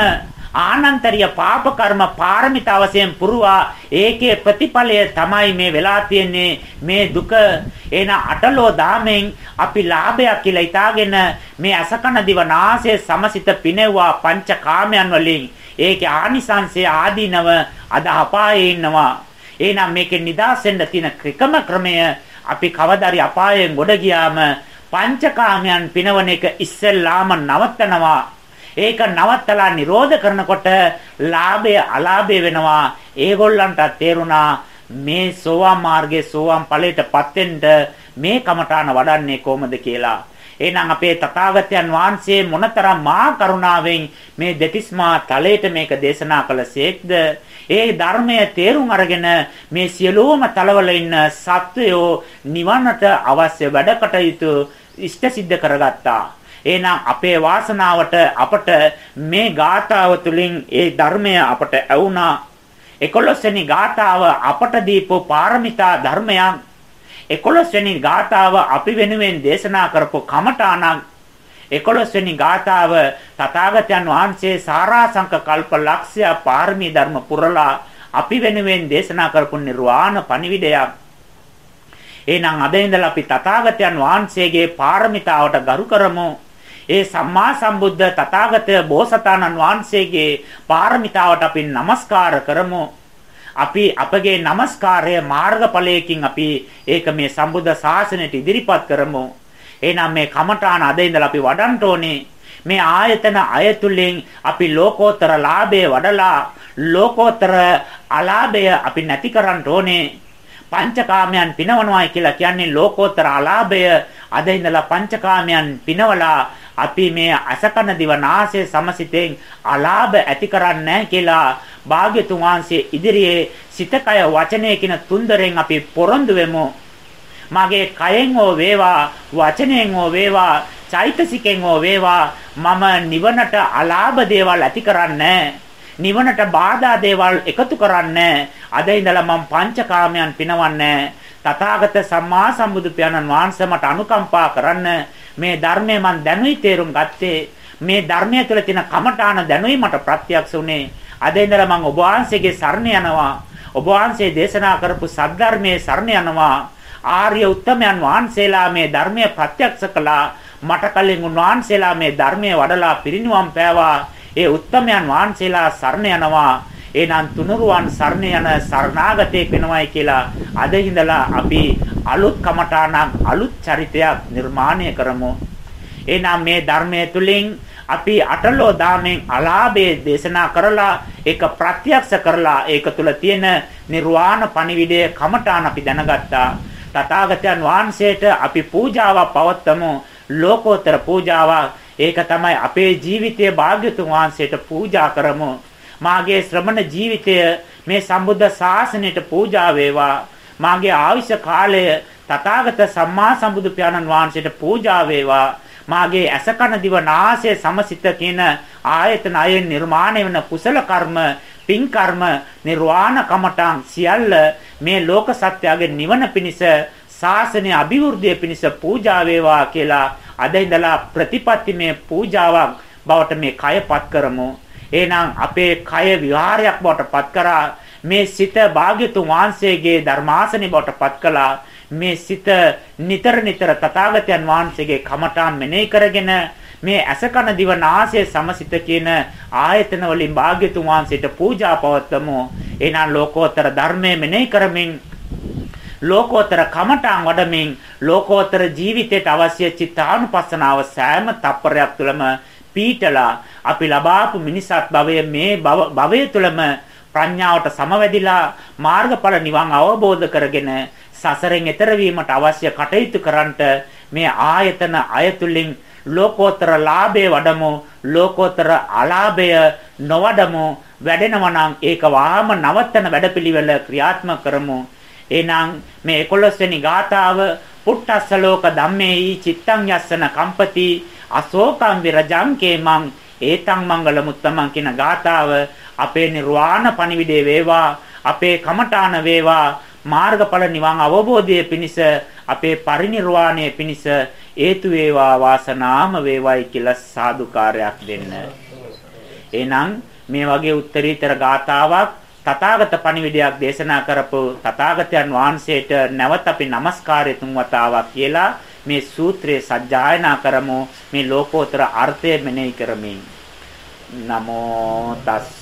Speaker 1: ආනන්තරිය පාප කර්ම පාරමිතා වශයෙන් පුරුවා ඒකේ ප්‍රතිඵලය තමයි මේ වෙලා තියෙන්නේ මේ දුක. එන අටලෝ දාමෙන් අපි ලාභයක් කියලා හිතාගෙන මේ අසකන දිවනාසය සමසිත පිනෙව්වා පංච කාමයන් වලින්. ඒකේ ආනිසංසය ආදීනව අද අපායේ ඉන්නවා. එහෙනම් මේකෙන් නිදහස් වෙන්න තියෙන ක්‍රම ක්‍රමය අපි කවදාරි අපායෙන් ගොඩ ගියාම පංචකාමයන් පිනවන එක ඉස්සෙල්ලාම නවත්තනවා. ඒක නවත්තලා නිරෝධ කරනකොට ලාභය අලාභය වෙනවා. ඒගොල්ලන්ට තේරුණා මේ සෝවාන් මාර්ගයේ සෝවාන් ඵලයටපත් වෙන්න මේ කමඨාන වඩන්නේ කොහොමද කියලා. එහෙනම් අපේ තථාගතයන් වහන්සේ මොනතරම් මහා කරුණාවෙන් මේ දෙතිස්මා තලයට මේක දේශනා කළසේක්ද ඒ ධර්මය තේරුම් අරගෙන මේ සියලුම තලවල ඉන්න සත්වයෝ නිවනට අවශ්‍ය වැඩ කටයුතු ඉෂ්ට සිද්ධ කරගත්තා. එහෙනම් අපේ වාසනාවට අපට මේ ගාථාව තුළින් ඒ ධර්මය අපට ඇවුනා. 11 වෙනි ගාථාව අපට දීපෝ පාරමිතා ධර්මයක්. 11 වෙනි ගාථාව අපි වෙනුවෙන් දේශනා කරපු කමඨාණක් 11 වෙනි ගාථාව තථාගතයන් වහන්සේ සාරාංශක කල්ප ලක්ෂ්‍ය පාරමී ධර්ම පුරලා අපි වෙනුවෙන් දේශනා කරපු නිර්වාණ පණිවිඩයක්. එහෙනම් අද ඉඳලා අපි තථාගතයන් වහන්සේගේ පාරමිතාවට ගරු කරමු. ඒ සම්මා සම්බුද්ධ තථාගත බෝසතාණන් වහන්සේගේ පාරමිතාවට අපි নমස්කාර කරමු. අපි අපගේ নমස්කාරය මාර්ගඵලයකින් අපි ඒක මේ සම්බුද්ධ ශාසනයට ඉදිරිපත් කරමු. එහෙනම් මේ කමඨාන අද ඉඳලා අපි වඩන්න ඕනේ. මේ ආයතන අයතුලින් අපි ලෝකෝත්තර ලාභය වඩලා ලෝකෝත්තර අලාභය අපි නැති කරන්න ඕනේ. පංචකාමයන් පිනවනවායි කියලා කියන්නේ ලෝකෝත්තර අලාභය අද ඉඳලා පංචකාමයන් පිනවලා අපි මේ අසකන දිවනාසය සමසිතෙන් අලාභ ඇති කරන්නේ කියලා භාග්‍යතුන් වහන්සේ ඉදිරියේ සිතකය වචනය කියන තුන්දරෙන් අපි පොරොන්දු වෙමු මගේ කයෙන් හෝ වේවා වචනයෙන් හෝ වේවා චෛතසිකෙන් හෝ වේවා මම නිවනට අලාභ දේවල් ඇති කරන්නේ නිවනට බාධා දේවල් එකතු කරන්නේ අද ඉඳලා මම පංචකාමයන් පිනවන්නේ තථාගත සම්මා සම්බුදු පියාණන් වහන්සේ මට අනුකම්පා කරන්න මේ ධර්මය මම දැනුයි තේරුම් ගත්තේ මේ ධර්මය තුළ තියෙන කමඨාන දැනුයි මට ප්‍රත්‍යක්ෂ උනේ අද ඉඳලා මම ඔබ වහන්සේගේ සරණ යනවා ඔබ වහන්සේ දේශනා කරපු සද්ධර්මයේ සරණ යනවා ආර්ය උත්තමයන් වහන්සේලා මේ ධර්මය ප්‍රත්‍යක්ෂ කළා. මට කලින් උන්වහන්සේලා මේ ධර්මය වඩලා පිරිනිවන් පෑවා. ඒ උත්තමයන් වහන්සේලා සරණ යනවා. එහෙනම් තුනුරුවන් සරණ යන සරණාගතයෙක් වෙනවයි කියලා අද ඉඳලා අපි අලුත් කමඨාණක් අලුත් චරිතයක් නිර්මාණය කරමු. එහෙනම් මේ ධර්මයේ තුලින් අපි අටලෝ දාමෙන් අලාභයේ දේශනා කරලා ඒක ප්‍රත්‍යක්ෂ කරලා ඒක තුල තියෙන නිර්වාණ පණිවිඩය කමඨාන අපි දැනගත්තා. තථාගතයන් වහන්සේට අපි පූජාවක් පවත්වමු. ලෝකෝත්තර පූජාවක්. ඒක තමයි අපේ ජීවිතයේ භාග්‍යතුන් වහන්සේට පූජා කරමු. මාගේ ශ්‍රමණ ජීවිතය මේ සම්බුද්ධ ශාසනයට පූජා වේවා. මාගේ ආයුෂ කාලය තථාගත සම්මා සම්බුදු පියාණන් වහන්සේට පූජා වේවා. මාගේ අසකන දිව නාසය සමසිත කියන ආයතන අයෙන් නිර්මාණය වෙන කුසල කර්ම පින් කර්ම නිර්වාණ කමඨං සියල්ල මේ ලෝක සත්‍යයේ නිවන පිණිස ශාසනය අභිවෘද්ධිය පිණිස පූජා වේවා කියලා අද ඉඳලා ප්‍රතිපත්තිමේ පූජාවක් බවට මේ කයපත් කරමු. එහෙනම් අපේ කය විහාරයක් බවට පත් කරා. මේ සිත භාග්‍යතුන් වහන්සේගේ ධර්මාසනෙ බවට පත් කළා. මේ සිත නිතර නිතර තථාගතයන් වහන්සේගේ කමඨාන් මෙනෙහි කරගෙන මේ අසකන දිව නාසය සමසිත කියන ආයතන වලින් භාග්‍යතුන් වහන්සේට පූජා පවත්වමු. එනං ලෝකෝත්තර ධර්මයේ මෙනෙහි කරමින් ලෝකෝත්තර කමඨාන් වඩමින් ලෝකෝත්තර ජීවිතයට අවශ්‍ය චිත්තානුපස්සනාව සෑම තප්පරයක් තුළම පීඨලා අපි ලබාපු මිනිසත් භවය මේ භවය තුළම ප්‍රඥාවට සමවැදිලා මාර්ගඵල නිවන් අවබෝධ කරගෙන සසරෙන් එතර වීමට අවශ්‍ය කටයුතු කරන්නට මේ ආයතන අයතුලින් ලෝකෝත්තර ලාභය වඩමු ලෝකෝත්තර අලාභය නොවඩමු. වැඩෙනවා නම් ඒක වාම නවත්තන වැඩපිළිවෙල ක්‍රියාත්මක කරමු. එහෙනම් මේ 11 වෙනි ගාථාව පුට්ටස්ස ලෝක ධම්මේහි චිත්තං යස්සන කම්පති අශෝකං විරජං කේමං ඒතං මංගල මුත්තමන් කියන ගාථාව අපේ නිර්වාණ පණිවිඩේ වේවා අපේ කමඨාන වේවා මාර්ගඵල නිවන් අවබෝධය පිණිස අපේ පරිණිරවාණය පිණිස හේතු වේවා වාසනාම වේවයි කියලා සාදුකාරයක් දෙන්න. එහෙනම් මේ වගේ උත්තරීතර ගාතාවක් තථාගත පණිවිඩයක් දේශනා කරපු තථාගතයන් වහන්සේට නැවත අපි নমස්කාරය තුන් වතාවක් කියලා මේ සූත්‍රයේ සජ්ජායනා කරමු මේ ලෝකෝත්තර අර්ථය මෙනෙහි කරමින් නමෝ තස්ස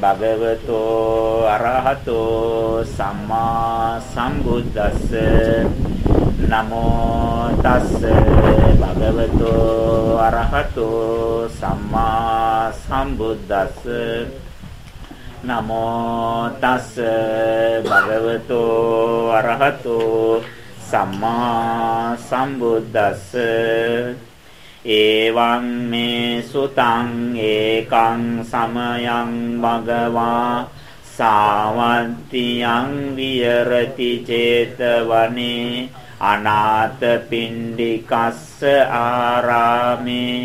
Speaker 1: භගවතෝ අරහතෝ සම්මා සම්බුද්දස්ස නමෝ තස්ස භගවතෝ අරහතෝ සම්මා සම්බුද්දස්ස නමෝ තස්ස භගවතෝ අරහතෝ සම්මා සම්බුද්දස්ස ඒවං මේ සුතං ඒකං සමයං භගවා සාවන්තියං විරති චේතවනේ අනාථ පිණ්ඩිකස්ස ආරාමේ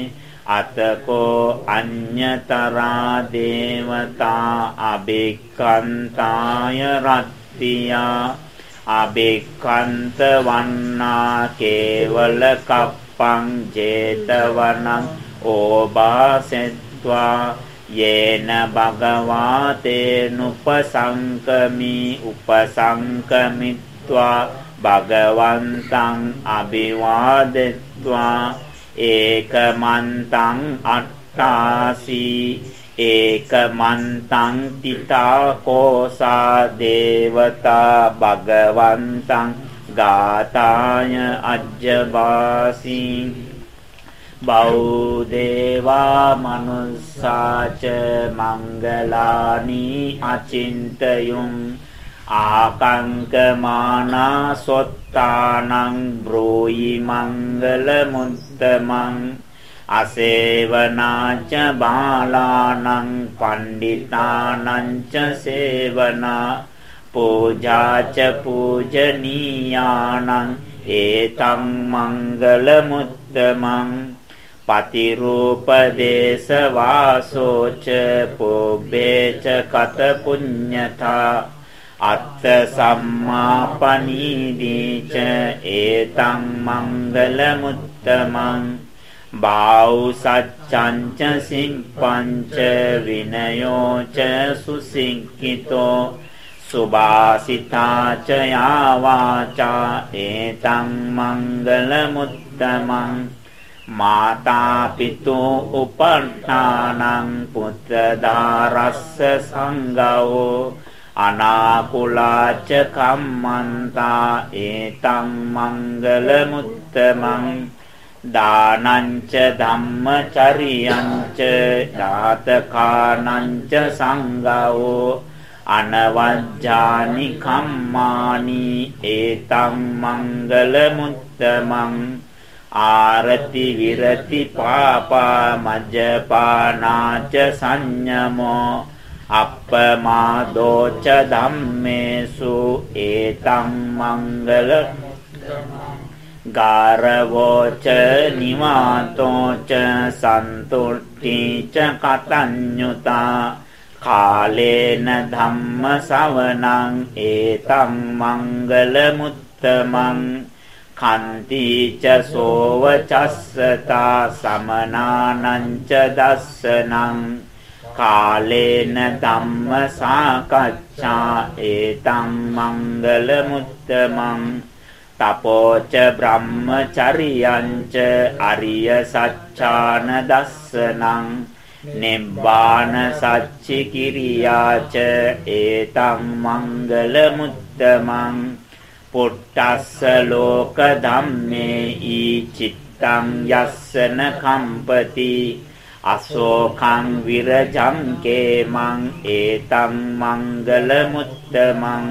Speaker 1: අතකෝ අඤ්‍යතරා දේවතා අබික්කන්තාය රත්තියා අබික්කන්ත වන්නා කේවල කප්ප පං 제තවනං ඕබාසෙත්වා යේන භගවා තේනුපසංකමි උපසංකමිත්වා භගවන්තං අභිවාදෙත්වා ඒකමන්තං අට්ඨාසී ඒකමන්තං තිතා කෝසා දේවතා භගවන්තං ගාතාය අජ්ජවාසී බෞදේවා මනුස්සාච මංගලානි අචින්තයුම් ආකංකමානා සොත්තානං බ්‍රෝයි මංගල මුත්තමං අසේවනාච බාලානං පණ්ඩිතානං ච සේවනා පූජාච පූජනීයානං ඒතං මංගල මුත්තමං පතිරූපදේශ වාසෝච පොබ්බේච කත පුඤ්ඤතා අත්ත සම්මාපනීදීච ඒතං මංගල මුත්තමං බාහු සච්ඡංච සිම්පංච විනයෝච සුසික්ඛිතෝ සුභාසිතාච යාවාචා ඒතං මංගල මුත්තමං මාතා පිතු උපට්ඨානං පුත්‍රදාරස්ස සංගවෝ අනාකුලාච කම්මන්තා ඒතං මංගල මුත්තමං දානංච ධම්මචරියංච දාතකානංච සංගාවෝ අනවජ්ජානි කම්මානි ඒතං මංගල මුත්තමං ආරති විරති පාපා මජ්ජපානාච සංයමෝ අප්පමාදෝච ධම්මේසු ඒතං මංගල ගාරවෝච නිවාතෝච සන්තුට්ඨිච කතඤ්ඤුතා කාලේන ධම්ම සවනං ඒතං මංගල මුත්තමං කන්ති ච සෝව චස්සතා සමනානං ච දස්සනං කාලේන ධම්ම සාකච්ඡා ඒතං මංගල මුත්තමං තපෝච බ්‍රහ්මචරියංච අරිය සච්ඡාන දස්සනං නිබ්බාන සච්චි කිරියාච ඒතං මංගල මුත්තමං පුට්ටස්ස ලෝක ධම්මේ ඊ චිත්තං යස්සන කම්පති අශෝකං විරජං කේමං ඒතං මංගල මුත්තමං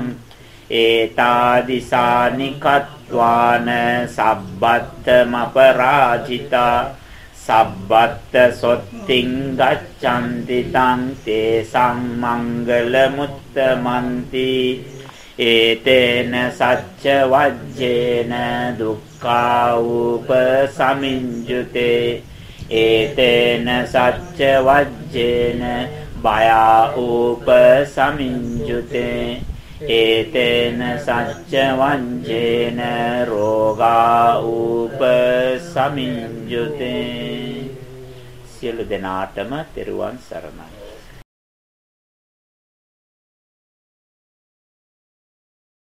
Speaker 1: ඒතාදිසානි කତ୍වාන සබ්බත්තමපරාජිතා. සබ්බත්ත සොත්තිං ගච්ඡanti තං තේසං මංගල මුත්තමන්ති ඒතේන සච්ච වජ්ජේන දුක්ඛා උපසමිඤ්ජුතේ ඒතේන සච්ච වජ්ජේන බය උපසමිඤ්ජුතේ ඒතේන සච්ච වංජේන රෝගා උපසමිඤ්ජුතේ සියලු දෙනාටම තෙරුවන් සරණයි.